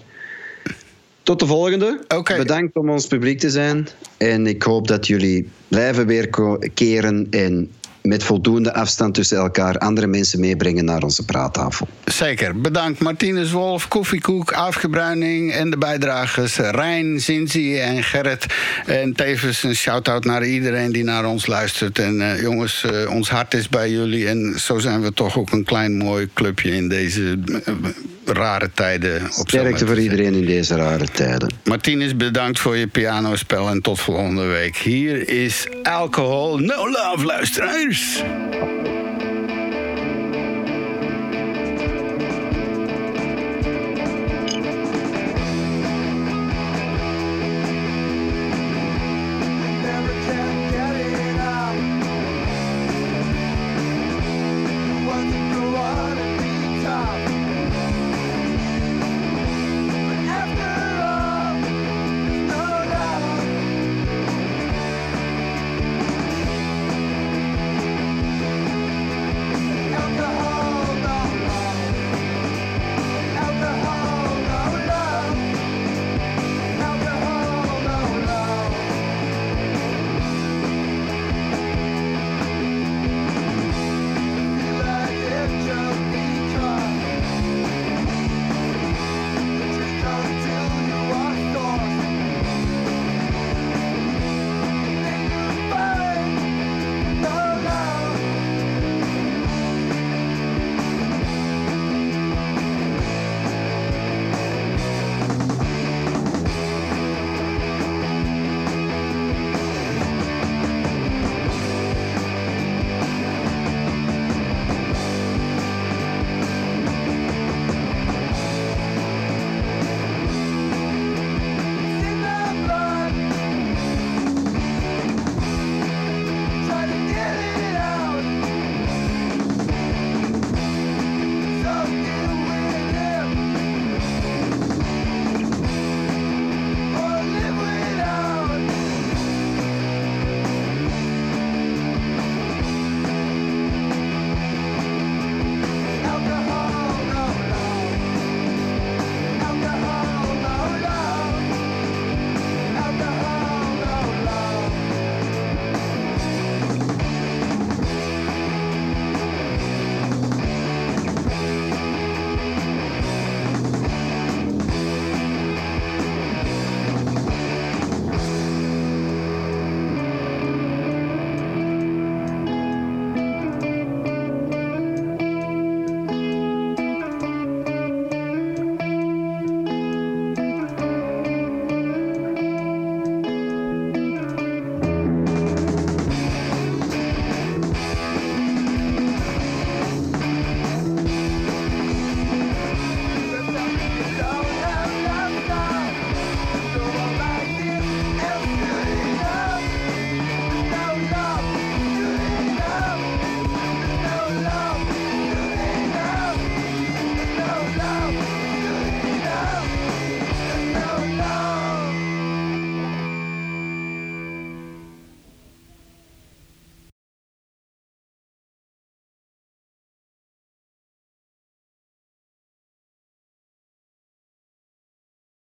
Tot de volgende. Okay. Bedankt om ons publiek te zijn. En ik hoop dat jullie blijven weerkeren en met voldoende afstand tussen elkaar andere mensen meebrengen naar onze praattafel. Zeker. Bedankt Martinez Wolf, Koffiekoek, Afgebruining en de bijdragers Rijn, Zinzi en Gerrit. En tevens een shout-out naar iedereen die naar ons luistert. En uh, jongens, uh, ons hart is bij jullie. En zo zijn we toch ook een klein mooi clubje in deze uh, rare tijden. Sterkte voor iedereen in deze rare tijden. Martinez, bedankt voor je pianospel en tot volgende week. Hier is Alcohol No Love, luisteraars.